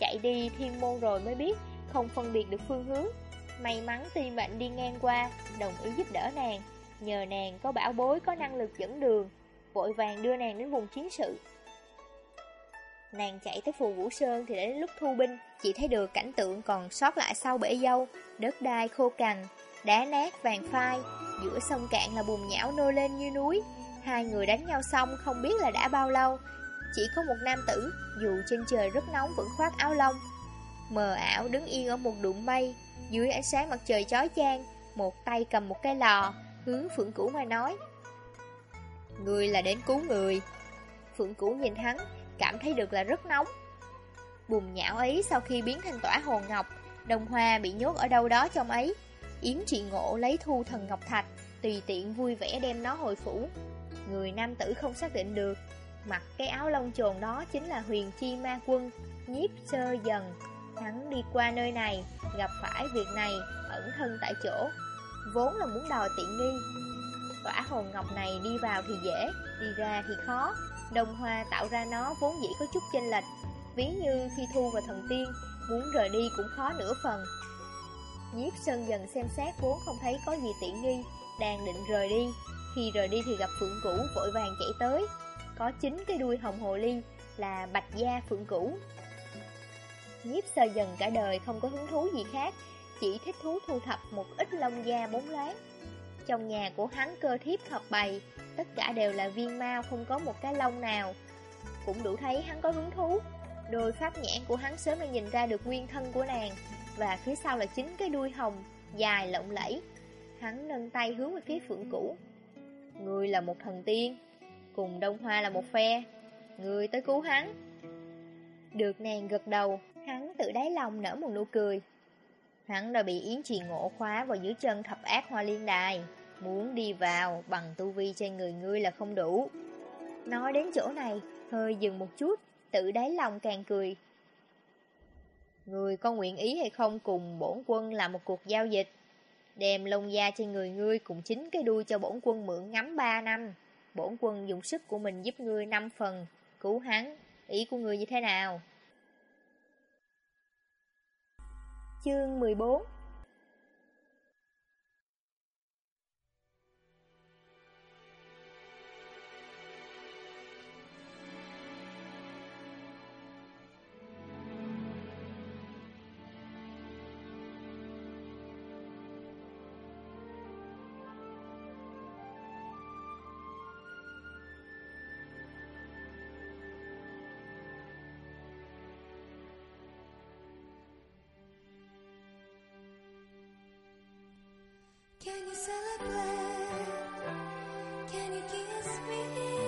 Chạy đi thiên môn rồi mới biết không phân biệt được phương hướng. May mắn ti mệnh đi ngang qua, đồng ý giúp đỡ nàng, nhờ nàng có bảo bối có năng lực dẫn đường, vội vàng đưa nàng đến vùng chiến sự. Nàng chạy tới phù Vũ Sơn thì đến lúc thu binh, chỉ thấy được cảnh tượng còn sót lại sau bể dâu, đất đai khô cằn, đá nát vàng phai, giữa sông cạn là bùn nhão nô lên như núi. Hai người đánh nhau xong không biết là đã bao lâu, chỉ có một nam tử, dù trên trời rất nóng vẫn khoác áo lông, mờ ảo đứng yên ở một đụng mây, dưới ánh sáng mặt trời chói chang, một tay cầm một cái lò, hướng Phượng Cửu mà nói. Người là đến cứu người. Phượng Cửu nhìn hắn, cảm thấy được là rất nóng. Bùm nhão ấy sau khi biến thành tỏa hồn ngọc, đồng hoa bị nhốt ở đâu đó trong ấy. Yến trị ngộ lấy thu thần ngọc thạch, tùy tiện vui vẻ đem nó hồi phủ. Người nam tử không xác định được, mặc cái áo lông trồn đó chính là huyền chi ma quân, nhiếp sơ dần. Hắn đi qua nơi này, gặp phải việc này, ẩn thân tại chỗ, vốn là muốn đòi tiện nghi. quả hồn ngọc này đi vào thì dễ, đi ra thì khó. Đồng hoa tạo ra nó vốn dĩ có chút chênh lệch, ví như khi thu và thần tiên, muốn rời đi cũng khó nửa phần. Nhiếp sơn dần xem xét vốn không thấy có gì tiện nghi, đang định rời đi. Khi rời đi thì gặp Phượng Cửu vội vàng chạy tới, có chính cái đuôi hồng hồ ly là bạch gia Phượng Cửu. Nhiếp sơ dần cả đời không có hứng thú gì khác, chỉ thích thú thu thập một ít lông da bốn loáng. Trong nhà của hắn cơ thiếp hợp bày, tất cả đều là viên mau không có một cái lông nào. Cũng đủ thấy hắn có hứng thú. Đôi pháp nhãn của hắn sớm đã nhìn ra được nguyên thân của nàng, và phía sau là chính cái đuôi hồng, dài lộng lẫy. Hắn nâng tay hướng về phía phượng cũ. Người là một thần tiên, cùng Đông Hoa là một phe. Người tới cứu hắn. Được nàng gật đầu, tự đáy lòng nở một nụ cười. Hắn đã bị Yến Trì Ngộ khóa vào dưới chân thập ác hoa liên đài. Muốn đi vào bằng tu vi trên người ngươi là không đủ. Nói đến chỗ này, hơi dừng một chút, tự đáy lòng càng cười. Ngươi có nguyện ý hay không cùng bổn quân làm một cuộc giao dịch? Đem lông da trên người ngươi cùng chính cái đuôi cho bổn quân mượn ngắm 3 năm. Bổn quân dùng sức của mình giúp ngươi 5 phần, cứu hắn. Ý của ngươi như thế nào? Chương 14 Can you celebrate? Can you kiss me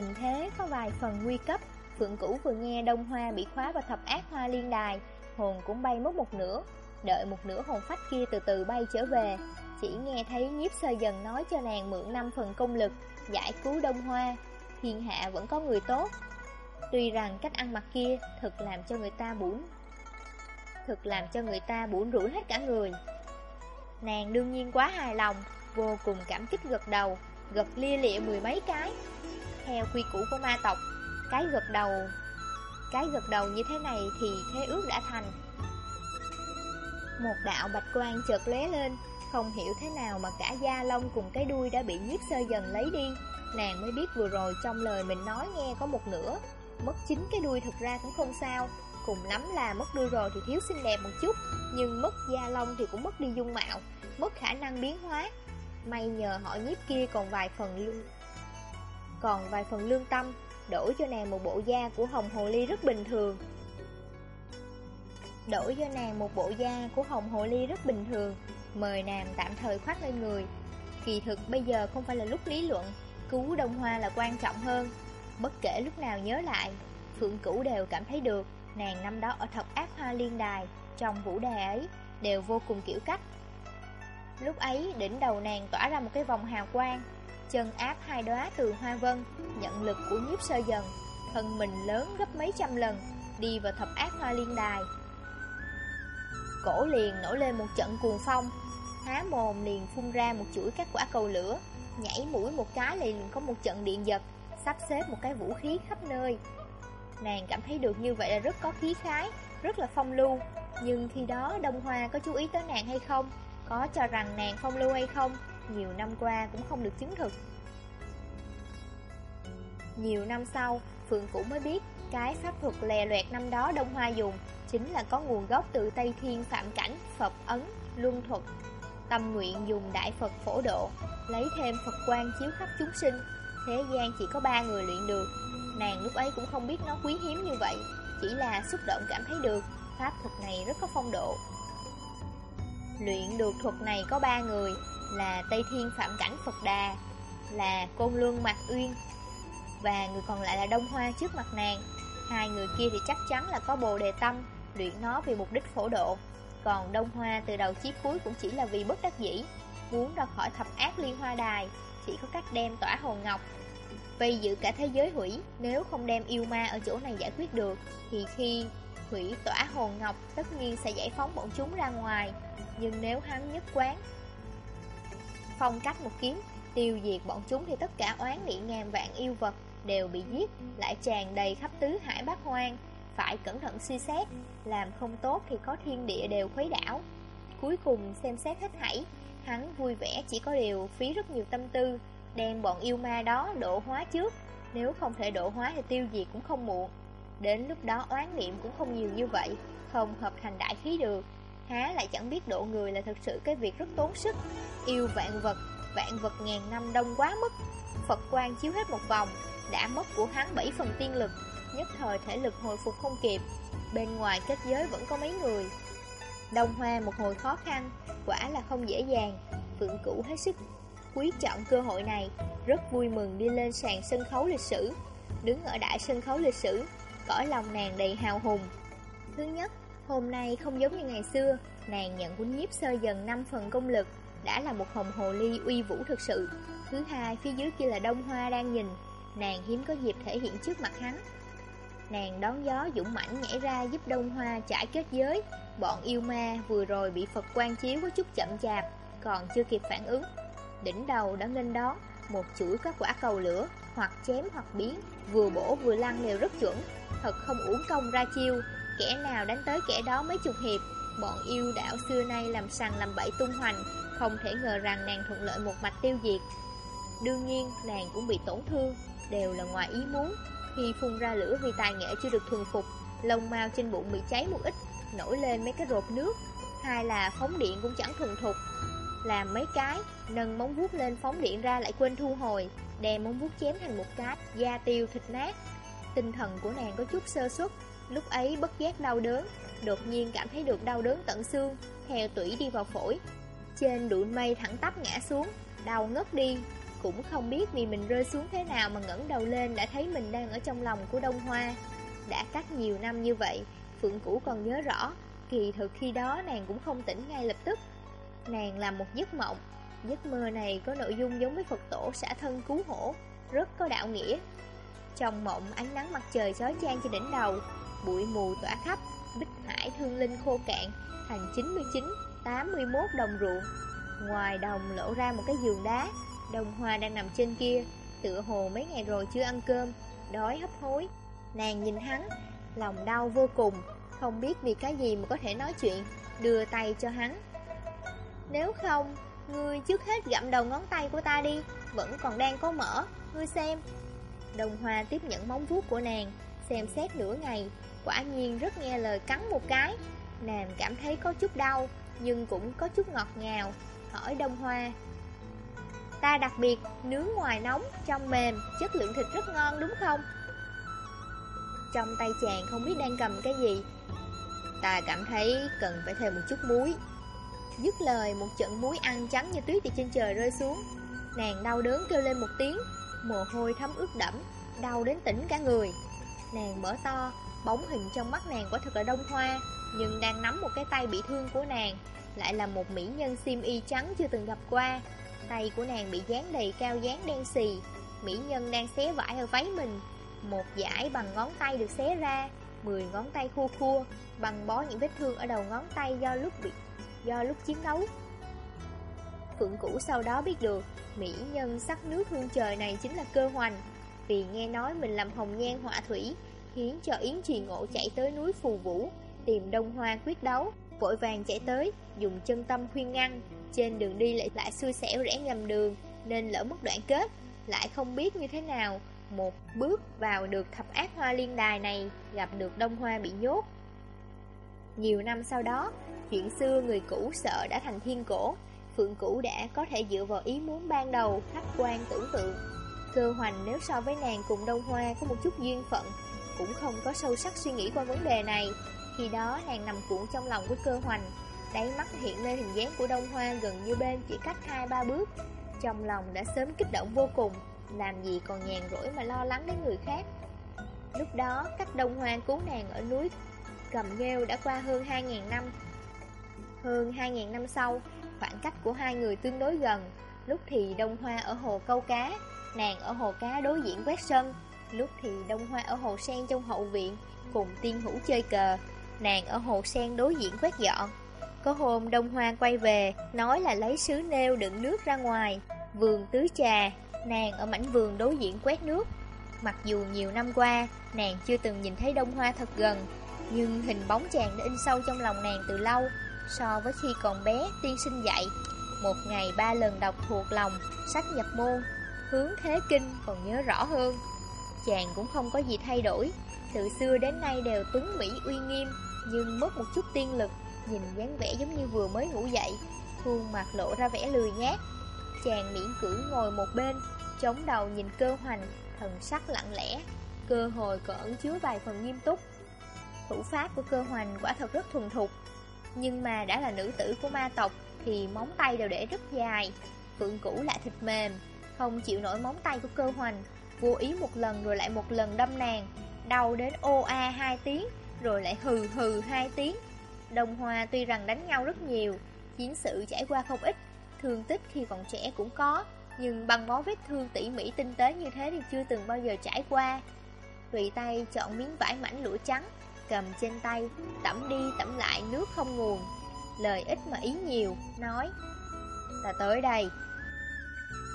Tình thế có vài phần nguy cấp. Phượng Cửu vừa nghe Đông Hoa bị khóa vào thập ác hoa liên đài, Hồn cũng bay mất một nửa. Đợi một nửa hồn phách kia từ từ bay trở về. Chỉ nghe thấy nhiếp sơ dần nói cho nàng mượn 5 phần công lực, Giải cứu Đông Hoa. Thiên hạ vẫn có người tốt. Tuy rằng cách ăn mặc kia Thực làm cho người ta bủn Thực làm cho người ta bủn rủi hết cả người. Nàng đương nhiên quá hài lòng, Vô cùng cảm kích gật đầu, Gật lia lịa mười mấy cái. Theo quy củ của ma tộc. Cái gật đầu, Cái gật đầu như thế này thì thế ước đã thành. Một đạo bạch quang chợt lóe lên, Không hiểu thế nào mà cả da lông cùng cái đuôi đã bị nhiếp sơ dần lấy đi. Nàng mới biết vừa rồi trong lời mình nói nghe có một nửa, Mất chính cái đuôi thực ra cũng không sao. Cùng lắm là mất đuôi rồi thì thiếu xinh đẹp một chút, Nhưng mất da lông thì cũng mất đi dung mạo, Mất khả năng biến hóa. May nhờ họ nhiếp kia còn vài phần còn vài phần lương tâm Đổi cho nàng một bộ da của hồng hồ ly rất bình thường. Đổi cho nàng một bộ da của hồng hồ ly rất bình thường, Mời nàng tạm thời khoác lên người. Kỳ thực bây giờ không phải là lúc lý luận, Cứu đông hoa là quan trọng hơn. Bất kể lúc nào nhớ lại, Phượng Cửu đều cảm thấy được Nàng năm đó ở thập ác hoa liên đài, Trong vũ đài ấy, Đều vô cùng kiểu cách. Lúc ấy, đỉnh đầu nàng tỏa ra một cái vòng hào quang Chân áp hai đóa từ hoa vân, Nhận lực của nhiếp sơ dần, Thân mình lớn gấp mấy trăm lần, Đi vào thập ác hoa liên đài. Cổ liền nổi lên một trận cuồng phong, Há mồm liền phun ra một chuỗi các quả cầu lửa, Nhảy mũi một cái liền có một trận điện giật, Sắp xếp một cái vũ khí khắp nơi. Nàng cảm thấy được như vậy là rất có khí khái, Rất là phong lưu. Nhưng khi đó Đông Hoa có chú ý tới nàng hay không? Có cho rằng nàng phong lưu hay không? Nhiều năm qua cũng không được chứng thực. Nhiều năm sau Phượng cũng mới biết Cái pháp thuật lè loẹt năm đó Đông Hoa dùng Chính là có nguồn gốc từ Tây Thiên Phạm Cảnh Phật Ấn, Luân Thuật. Tâm nguyện dùng Đại Phật phổ độ Lấy thêm Phật quan chiếu khắp chúng sinh. Thế gian chỉ có ba người luyện được. Nàng lúc ấy cũng không biết nó quý hiếm như vậy Chỉ là xúc động cảm thấy được Pháp thuật này rất có phong độ. Luyện được thuật này có ba người là Tây Thiên Phạm Cảnh Phật Đà, Là Côn Luân Mạc Uyên. Và người còn lại là Đông Hoa trước mặt nàng. Hai người kia thì chắc chắn là có bồ đề tâm, Luyện nó vì mục đích phổ độ. Còn Đông Hoa từ đầu chí cuối cũng chỉ là vì bất đắc dĩ, Muốn ra khỏi thập ác liên hoa đài, Chỉ có cách đem tỏa hồn ngọc. Vì giữ cả thế giới hủy, Nếu không đem yêu ma ở chỗ này giải quyết được, Thì khi hủy tỏa hồn ngọc, Tất nhiên sẽ giải phóng bọn chúng ra ngoài. Nhưng nếu hắn nhất quán Phong cách một kiếm. Tiêu diệt bọn chúng thì tất cả oán niệm ngàn vạn yêu vật Đều bị giết, Lại tràn đầy khắp tứ hải bát hoang. Phải cẩn thận suy xét, Làm không tốt thì có thiên địa đều khuấy đảo. Cuối cùng xem xét hết thảy, Hắn vui vẻ chỉ có điều phí rất nhiều tâm tư, Đem bọn yêu ma đó độ hóa trước. Nếu không thể độ hóa thì tiêu diệt cũng không muộn. Đến lúc đó oán niệm cũng không nhiều như vậy, Không hợp thành đại khí được. Há lại chẳng biết độ người là thực sự cái việc rất tốn sức. Yêu vạn vật Vạn vật ngàn năm đông quá mức. Phật quan chiếu hết một vòng Đã mất của hắn 7 phần tiên lực. Nhất thời thể lực hồi phục không kịp Bên ngoài kết giới vẫn có mấy người. Đông Hoa một hồi khó khăn Quả là không dễ dàng Phượng Cửu hết sức. Quý trọng cơ hội này, rất vui mừng đi lên sàn sân khấu lịch sử. Đứng ở đại sân khấu lịch sử, cõi lòng nàng đầy hào hùng. Thứ nhất, hôm nay không giống như ngày xưa, nàng nhận của nhiếp sơ dần 5 phần công lực, đã là một hồng hồ ly uy vũ thực sự. Thứ hai, phía dưới kia là đông hoa đang nhìn, nàng hiếm có dịp thể hiện trước mặt hắn. Nàng đón gió dũng mãnh nhảy ra giúp đông hoa trải kết giới, bọn yêu ma vừa rồi bị Phật quan chiếu có chút chậm chạp, còn chưa kịp phản ứng Đỉnh đầu đã nghênh đón một chuỗi các quả cầu lửa, hoặc chém hoặc biến, vừa bổ vừa lăn đều rất chuẩn, thật không uổng công ra chiêu, kẻ nào đánh tới kẻ đó mấy chục hiệp. Bọn yêu đảo xưa nay làm sằng làm bậy tung hoành, không thể ngờ rằng nàng thuận lợi một mạch tiêu diệt. Đương nhiên, nàng cũng bị tổn thương, đều là ngoài ý muốn. Khi phun ra lửa vì tài nghệ chưa được thuần phục, lông mao trên bụng bị cháy một ít, nổi lên mấy cái rột nước. Hai là phóng điện cũng chẳng thuần thục, làm mấy cái, nâng móng vuốt lên phóng điện ra lại quên thu hồi, đè móng vuốt chém thành một cái, da tiêu thịt nát. Tinh thần của nàng có chút sơ suất, lúc ấy bất giác đau đớn, đột nhiên cảm thấy được đau đớn tận xương, theo tủy đi vào phổi. Trên đụn mây thẳng tắp ngã xuống, đau ngất đi, Cũng không biết vì mình rơi xuống thế nào mà ngẩng đầu lên đã thấy mình đang ở trong lòng của Đông Hoa. Đã cách nhiều năm như vậy, Phượng Cũ còn nhớ rõ, kỳ thực khi đó nàng cũng không tỉnh ngay lập tức. Nàng làm một giấc mộng, giấc mơ này có nội dung giống với Phật tổ xả thân cứu hổ, rất có đạo nghĩa. Trong mộng ánh nắng mặt trời chói chang trên đỉnh đầu, bụi mù tỏa khắp, bích hải thương linh khô cạn, thành 99, 81 đồng ruộng. Ngoài đồng lộ ra một cái giường đá, đồng hoa đang nằm trên kia, tựa hồ mấy ngày rồi chưa ăn cơm, đói hấp hối. Nàng nhìn hắn, lòng đau vô cùng, không biết vì cái gì mà có thể nói chuyện, đưa tay cho hắn. Nếu không, ngươi trước hết gặm đầu ngón tay của ta đi, vẫn còn đang có mỡ, ngươi xem. Đồng hoa tiếp nhận móng vuốt của nàng, xem xét nửa ngày, quả nhiên rất nghe lời cắn một cái. Nàng cảm thấy có chút đau, nhưng cũng có chút ngọt ngào, hỏi Đông Hoa. Ta đặc biệt nướng ngoài nóng, trong mềm, chất lượng thịt rất ngon đúng không? Trong tay chàng không biết đang cầm cái gì. Ta cảm thấy cần phải thêm một chút muối. Dứt lời một trận muối ăn trắng như tuyết từ trên trời rơi xuống. Nàng đau đớn kêu lên một tiếng, mồ hôi thấm ướt đẫm, đau đến tỉnh cả người. Nàng mở to, bóng hình trong mắt nàng quả thật là đông hoa, nhưng đang nắm một cái tay bị thương của nàng, lại là một mỹ nhân sim y trắng chưa từng gặp qua. Tay của nàng bị dán đầy cao dán đen xì, mỹ nhân đang xé vải ở váy mình. Một dải bằng ngón tay được xé ra, 10 ngón tay khua khua, bằng bó những vết thương ở đầu ngón tay do lúc bị do lúc chiến đấu. Phượng Cũ sau đó biết được, mỹ nhân sắc nước hương trời này chính là cơ hoành, vì nghe nói mình làm hồng nhan họa thủy, khiến cho Yến Trì Ngộ chạy tới núi Phù Vũ, tìm Đông Hoa quyết đấu, vội vàng chạy tới, dùng chân tâm khuyên ngăn, trên đường đi lại lại xui xẻo rẽ nhầm đường, nên lỡ mất đoạn kết, lại không biết như thế nào, một bước vào được thập ác hoa liên đài này, gặp được Đông Hoa bị nhốt. Nhiều năm sau đó, chuyện xưa người cũ sợ đã thành thiên cổ, Phượng Cũ đã có thể dựa vào ý muốn ban đầu, khách quan tưởng tượng. Cơ hoành nếu so với nàng cùng Đông Hoa có một chút duyên phận, cũng không có sâu sắc suy nghĩ qua vấn đề này. Khi đó nàng nằm cuộn trong lòng của cơ hoành, đáy mắt hiện lên hình dáng của Đông Hoa gần như bên chỉ cách hai ba bước. Trong lòng đã sớm kích động vô cùng, làm gì còn nhàn rỗi mà lo lắng đến người khác. Lúc đó, cách Đông Hoa cứu nàng ở núi Cầm Nghêu đã qua hơn 2.000 năm. Hơn 2.000 năm sau, khoảng cách của hai người tương đối gần. Lúc thì Đông Hoa ở hồ câu cá, nàng ở hồ cá đối diện quét sân. Lúc thì Đông Hoa ở hồ sen trong hậu viện, cùng tiên hữu chơi cờ. Nàng ở hồ sen đối diện quét dọn. Có hôm Đông Hoa quay về, nói là lấy sứ nêu đựng nước ra ngoài. Vườn tứ trà, nàng ở mảnh vườn đối diện quét nước. Mặc dù nhiều năm qua, nàng chưa từng nhìn thấy Đông Hoa thật gần, nhưng hình bóng chàng đã in sâu trong lòng nàng từ lâu. So với khi còn bé, tiên sinh dạy, một ngày ba lần đọc thuộc lòng, sách nhập môn, hướng thế kinh còn nhớ rõ hơn. Chàng cũng không có gì thay đổi, từ xưa đến nay đều tuấn mỹ uy nghiêm, nhưng mất một chút tiên lực, nhìn dáng vẻ giống như vừa mới ngủ dậy, khuôn mặt lộ ra vẻ lười nhát. Chàng miễn cưỡng ngồi một bên, chống đầu nhìn cơ hoành, thần sắc lặng lẽ, cơ hồi còn ẩn chứa vài phần nghiêm túc. Thủ pháp của cơ hoành quả thật rất thuần thục, nhưng mà đã là nữ tử của ma tộc thì móng tay đều để rất dài, phượng cũ lại thịt mềm, không chịu nổi móng tay của cơ hoành, vô ý một lần rồi lại một lần đâm nàng, đau đến ô a hai tiếng, rồi lại hừ hừ hai tiếng. Đồng Hoa tuy rằng đánh nhau rất nhiều, chiến sự trải qua không ít, thương tích khi còn trẻ cũng có, nhưng băng bó vết thương tỉ mỉ tinh tế như thế thì chưa từng bao giờ trải qua. Tùy tay chọn miếng vải mảnh lụa trắng, cầm trên tay, tẩm đi tẩm lại nước không nguồn. Lời ít mà ý nhiều, nói Ta tới đây.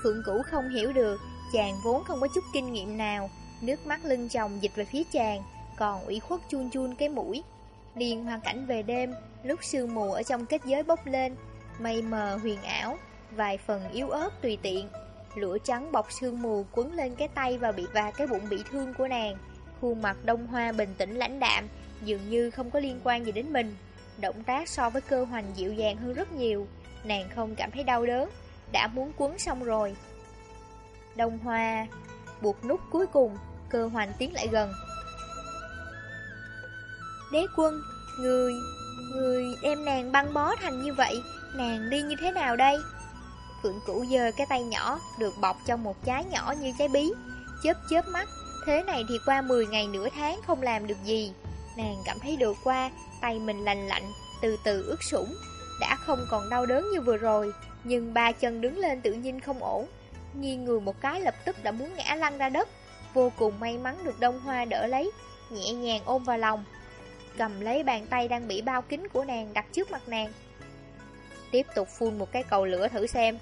Phượng Cũ không hiểu được, chàng vốn không có chút kinh nghiệm nào, nước mắt lưng chồng dịch về phía chàng, còn ủy khuất chun chun cái mũi. Liền hoàn cảnh về đêm, lúc sương mù ở trong kết giới bốc lên, mây mờ huyền ảo, vài phần yếu ớt tùy tiện. Lửa trắng bọc sương mù quấn lên cái tay và bị và cái bụng bị thương của nàng. Khuôn mặt đông hoa bình tĩnh lãnh đạm, dường như không có liên quan gì đến mình. Động tác so với cơ hoành dịu dàng hơn rất nhiều, nàng không cảm thấy đau đớn, đã muốn quấn xong rồi. Đông hoa. Buộc nút cuối cùng, cơ hoành tiến lại gần. Đế quân, người, người đem nàng băng bó thành như vậy, nàng đi như thế nào đây? Phượng cũ dơ cái tay nhỏ Được bọc trong một trái nhỏ như trái bí. Chớp chớp mắt Thế này thì qua 10 ngày nửa tháng không làm được gì. Nàng cảm thấy được qua Tay mình lành lạnh Từ từ ướt sũng. Đã không còn đau đớn như vừa rồi Nhưng ba chân đứng lên tự nhiên không ổn. Nghiêng người một cái lập tức đã muốn ngã lăn ra đất. Vô cùng may mắn được đông hoa đỡ lấy, Nhẹ nhàng ôm vào lòng. Cầm lấy bàn tay đang bị bao kính của nàng đặt trước mặt nàng. Tiếp tục phun một cái cầu lửa thử xem.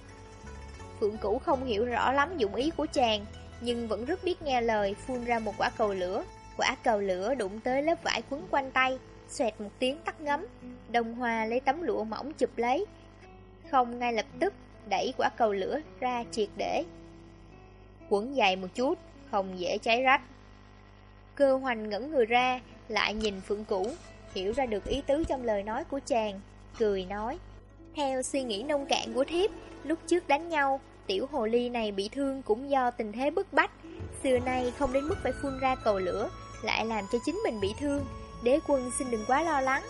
Phượng Cửu không hiểu rõ lắm dụng ý của chàng, Nhưng vẫn rất biết nghe lời phun ra một quả cầu lửa. Quả cầu lửa đụng tới lớp vải quấn quanh tay, Xoẹt một tiếng tắt ngấm. Đông Hoa lấy tấm lụa mỏng chụp lấy. Không ngay lập tức Đẩy quả cầu lửa ra triệt để. Quấn dày một chút, Không dễ cháy rách. Cơ hoành ngẩn người ra, Lại nhìn Phượng Cửu, Hiểu ra được ý tứ trong lời nói của chàng, Cười nói, Theo suy nghĩ nông cạn của thiếp, Lúc trước đánh nhau, Tiểu hồ ly này bị thương cũng do tình thế bức bách. Xưa nay không đến mức phải phun ra cầu lửa, Lại làm cho chính mình bị thương. Đế quân xin đừng quá lo lắng.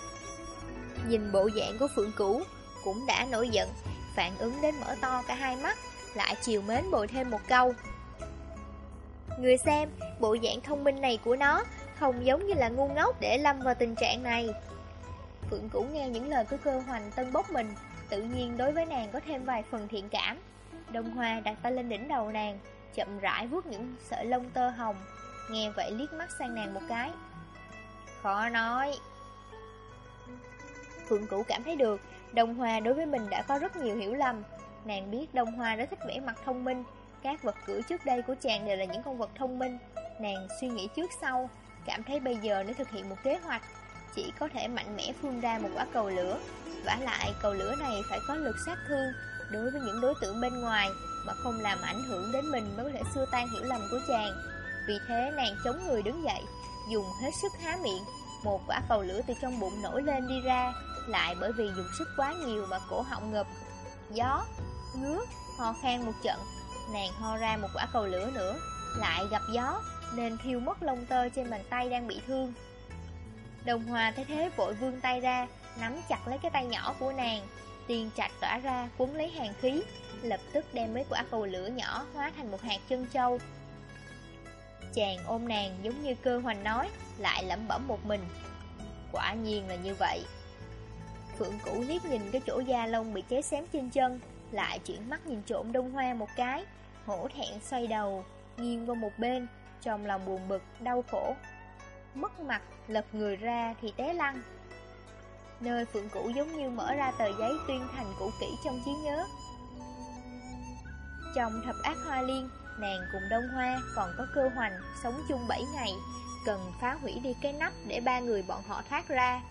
Nhìn bộ dạng của Phượng Cửu, Cũng đã nổi giận Phản ứng đến mở to cả hai mắt, Lại chiều mến bồi thêm một câu. Người xem, Bộ dạng thông minh này của nó Không giống như là ngu ngốc để lâm vào tình trạng này. Phượng cũ nghe những lời của cơ hoành tân bốc mình, Tự nhiên đối với nàng có thêm vài phần thiện cảm. Đông Hoa đặt tay lên đỉnh đầu nàng, Chậm rãi vuốt những sợi lông tơ hồng, Nghe vậy liếc mắt sang nàng một cái. Khó nói. Phượng cũ cảm thấy được Đông Hoa đối với mình đã có rất nhiều hiểu lầm. Nàng biết Đông Hoa rất thích vẻ mặt thông minh. Các vật cưỡi trước đây của chàng đều là những con vật thông minh. Nàng suy nghĩ trước sau, Cảm thấy bây giờ nếu thực hiện một kế hoạch. Chỉ có thể mạnh mẽ phun ra một quả cầu lửa. Vả lại, cầu lửa này phải có lực sát thương Đối với những đối tượng bên ngoài Mà không làm ảnh hưởng đến mình mới có thể xua tan hiểu lầm của chàng. Vì thế nàng chống người đứng dậy, Dùng hết sức há miệng một quả cầu lửa từ trong bụng nổi lên đi ra Lại bởi vì dùng sức quá nhiều mà cổ họng ngập. Gió, ngứa, ho khan một trận Nàng ho ra một quả cầu lửa nữa Lại gặp gió Nên thiêu mất lông tơ trên bàn tay đang bị thương. Đồng Hòa thấy thế vội vươn tay ra Nắm chặt lấy cái tay nhỏ của nàng Tiền trạch tỏa ra cuốn lấy hàng khí Lập tức đem mấy quả cầu lửa nhỏ Hóa thành một hạt chân châu Chàng ôm nàng giống như cơ hoành nói Lại lẩm bẩm một mình. Quả nhiên là như vậy. Phượng Cửu liếc nhìn cái chỗ da lông bị cháy xém trên chân Lại chuyển mắt nhìn trộm đông hoa một cái Hổ thẹn xoay đầu Nghiêng qua một bên Trong lòng buồn bực, đau khổ. Mất mặt, lật người ra thì té lăn. Nơi Phượng Cửu giống như mở ra tờ giấy tuyên thành cũ kỹ trong trí nhớ. Trong thập ác hoa liên Nàng cùng Đông Hoa còn có cơ hoành Sống chung 7 ngày, Cần phá hủy đi cái nắp để ba người bọn họ thoát ra.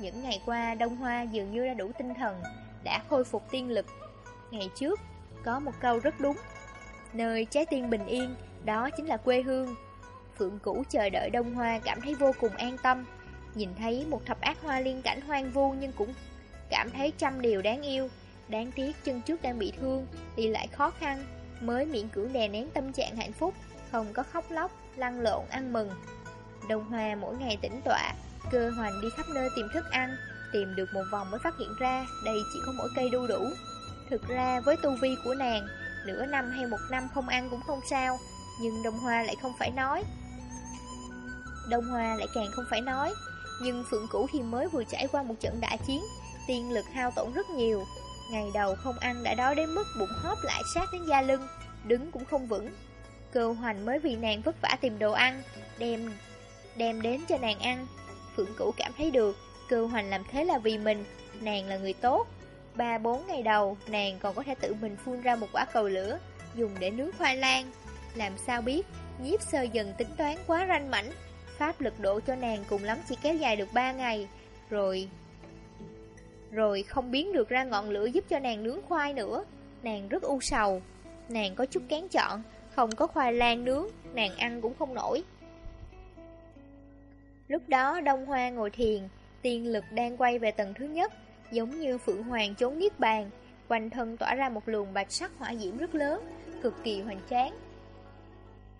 Những ngày qua, Đông Hoa dường như đã đủ tinh thần, Đã khôi phục tiên lực. Ngày trước, có một câu rất đúng, Nơi trái tim bình yên, Đó chính là quê hương. Phượng Cũ chờ đợi Đông Hoa cảm thấy vô cùng an tâm, Nhìn thấy một thập ác hoa liên cảnh hoang vu Nhưng cũng cảm thấy trăm điều đáng yêu, Đáng tiếc chân trước đang bị thương, Đi lại khó khăn. Mới miễn cưỡng đè nén tâm trạng hạnh phúc Không có khóc lóc, lăn lộn, ăn mừng. Đông Hoa mỗi ngày tĩnh tọa Cơ hoành đi khắp nơi tìm thức ăn Tìm được một vòng mới phát hiện ra Đây chỉ có mỗi cây đu đủ. Thực ra với tu vi của nàng Nửa năm hay một năm không ăn cũng không sao Nhưng Đông Hoa lại không phải nói. Đông Hoa lại càng không phải nói Nhưng Phượng Cửu thì mới vừa trải qua một trận đại chiến Tiên lực hao tổn rất nhiều Ngày đầu không ăn đã đói đến mức bụng hóp lại sát đến da lưng, Đứng cũng không vững. Cơ hoành mới vì nàng vất vả tìm đồ ăn, Đem đem đến cho nàng ăn. Phượng Cửu cảm thấy được, Cơ hoành làm thế là vì mình, Nàng là người tốt. Ba bốn ngày đầu, nàng còn có thể tự mình phun ra một quả cầu lửa, Dùng để nướng khoai lang. Làm sao biết, Nhiếp sơ dần tính toán quá ranh mảnh. Pháp lực độ cho nàng cùng lắm chỉ kéo dài được 3 ngày, Rồi rồi không biến được ra ngọn lửa giúp cho nàng nướng khoai nữa. Nàng rất u sầu. Nàng có chút kén chọn, Không có khoai lang nướng, Nàng ăn cũng không nổi. Lúc đó Đông Hoa ngồi thiền, Tiên lực đang quay về tầng thứ nhất, Giống như Phượng Hoàng trốn niết bàn. Quanh thân tỏa ra một luồng bạch sắc hỏa diễm rất lớn, Cực kỳ hoành tráng.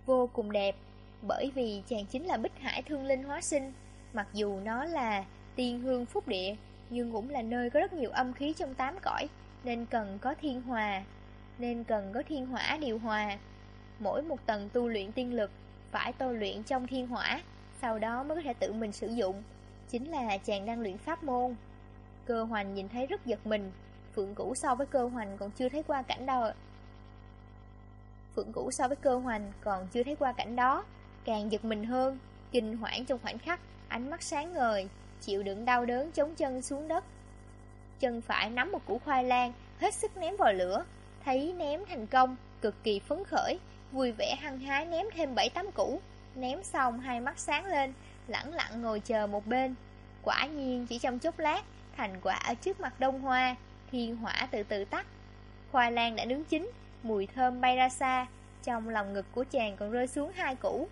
Vô cùng đẹp, bởi vì chàng chính là Bích Hải Thương Linh Hóa Sinh. Mặc dù nó là tiên hương phúc địa nhưng cũng là nơi có rất nhiều âm khí trong tám cõi Nên cần có thiên hòa nên cần có thiên hỏa điều hòa. Mỗi một tầng tu luyện tiên lực phải tu luyện trong thiên hỏa, sau đó mới có thể tự mình sử dụng. Chính là chàng đang luyện pháp môn. Cơ hoành nhìn thấy rất giật mình, Phượng cũ so với cơ hoành còn chưa thấy qua cảnh đó. Phượng cũ so với cơ hoành còn chưa thấy qua cảnh đó, càng giật mình hơn, kinh hoảng trong khoảnh khắc, ánh mắt sáng ngời, chịu đựng đau đớn chống chân xuống đất. Chân phải nắm một củ khoai lang, hết sức ném vào lửa, thấy ném thành công, cực kỳ phấn khởi, vui vẻ hăng hái ném thêm 7-8 củ, ném xong hai mắt sáng lên, lẳng lặng ngồi chờ một bên. Quả nhiên chỉ trong chốc lát, thành quả ở trước mặt đông hoa, thiên hỏa từ từ tắt. Khoai lang đã nướng chín, mùi thơm bay ra xa, trong lòng ngực của chàng còn rơi xuống hai củ.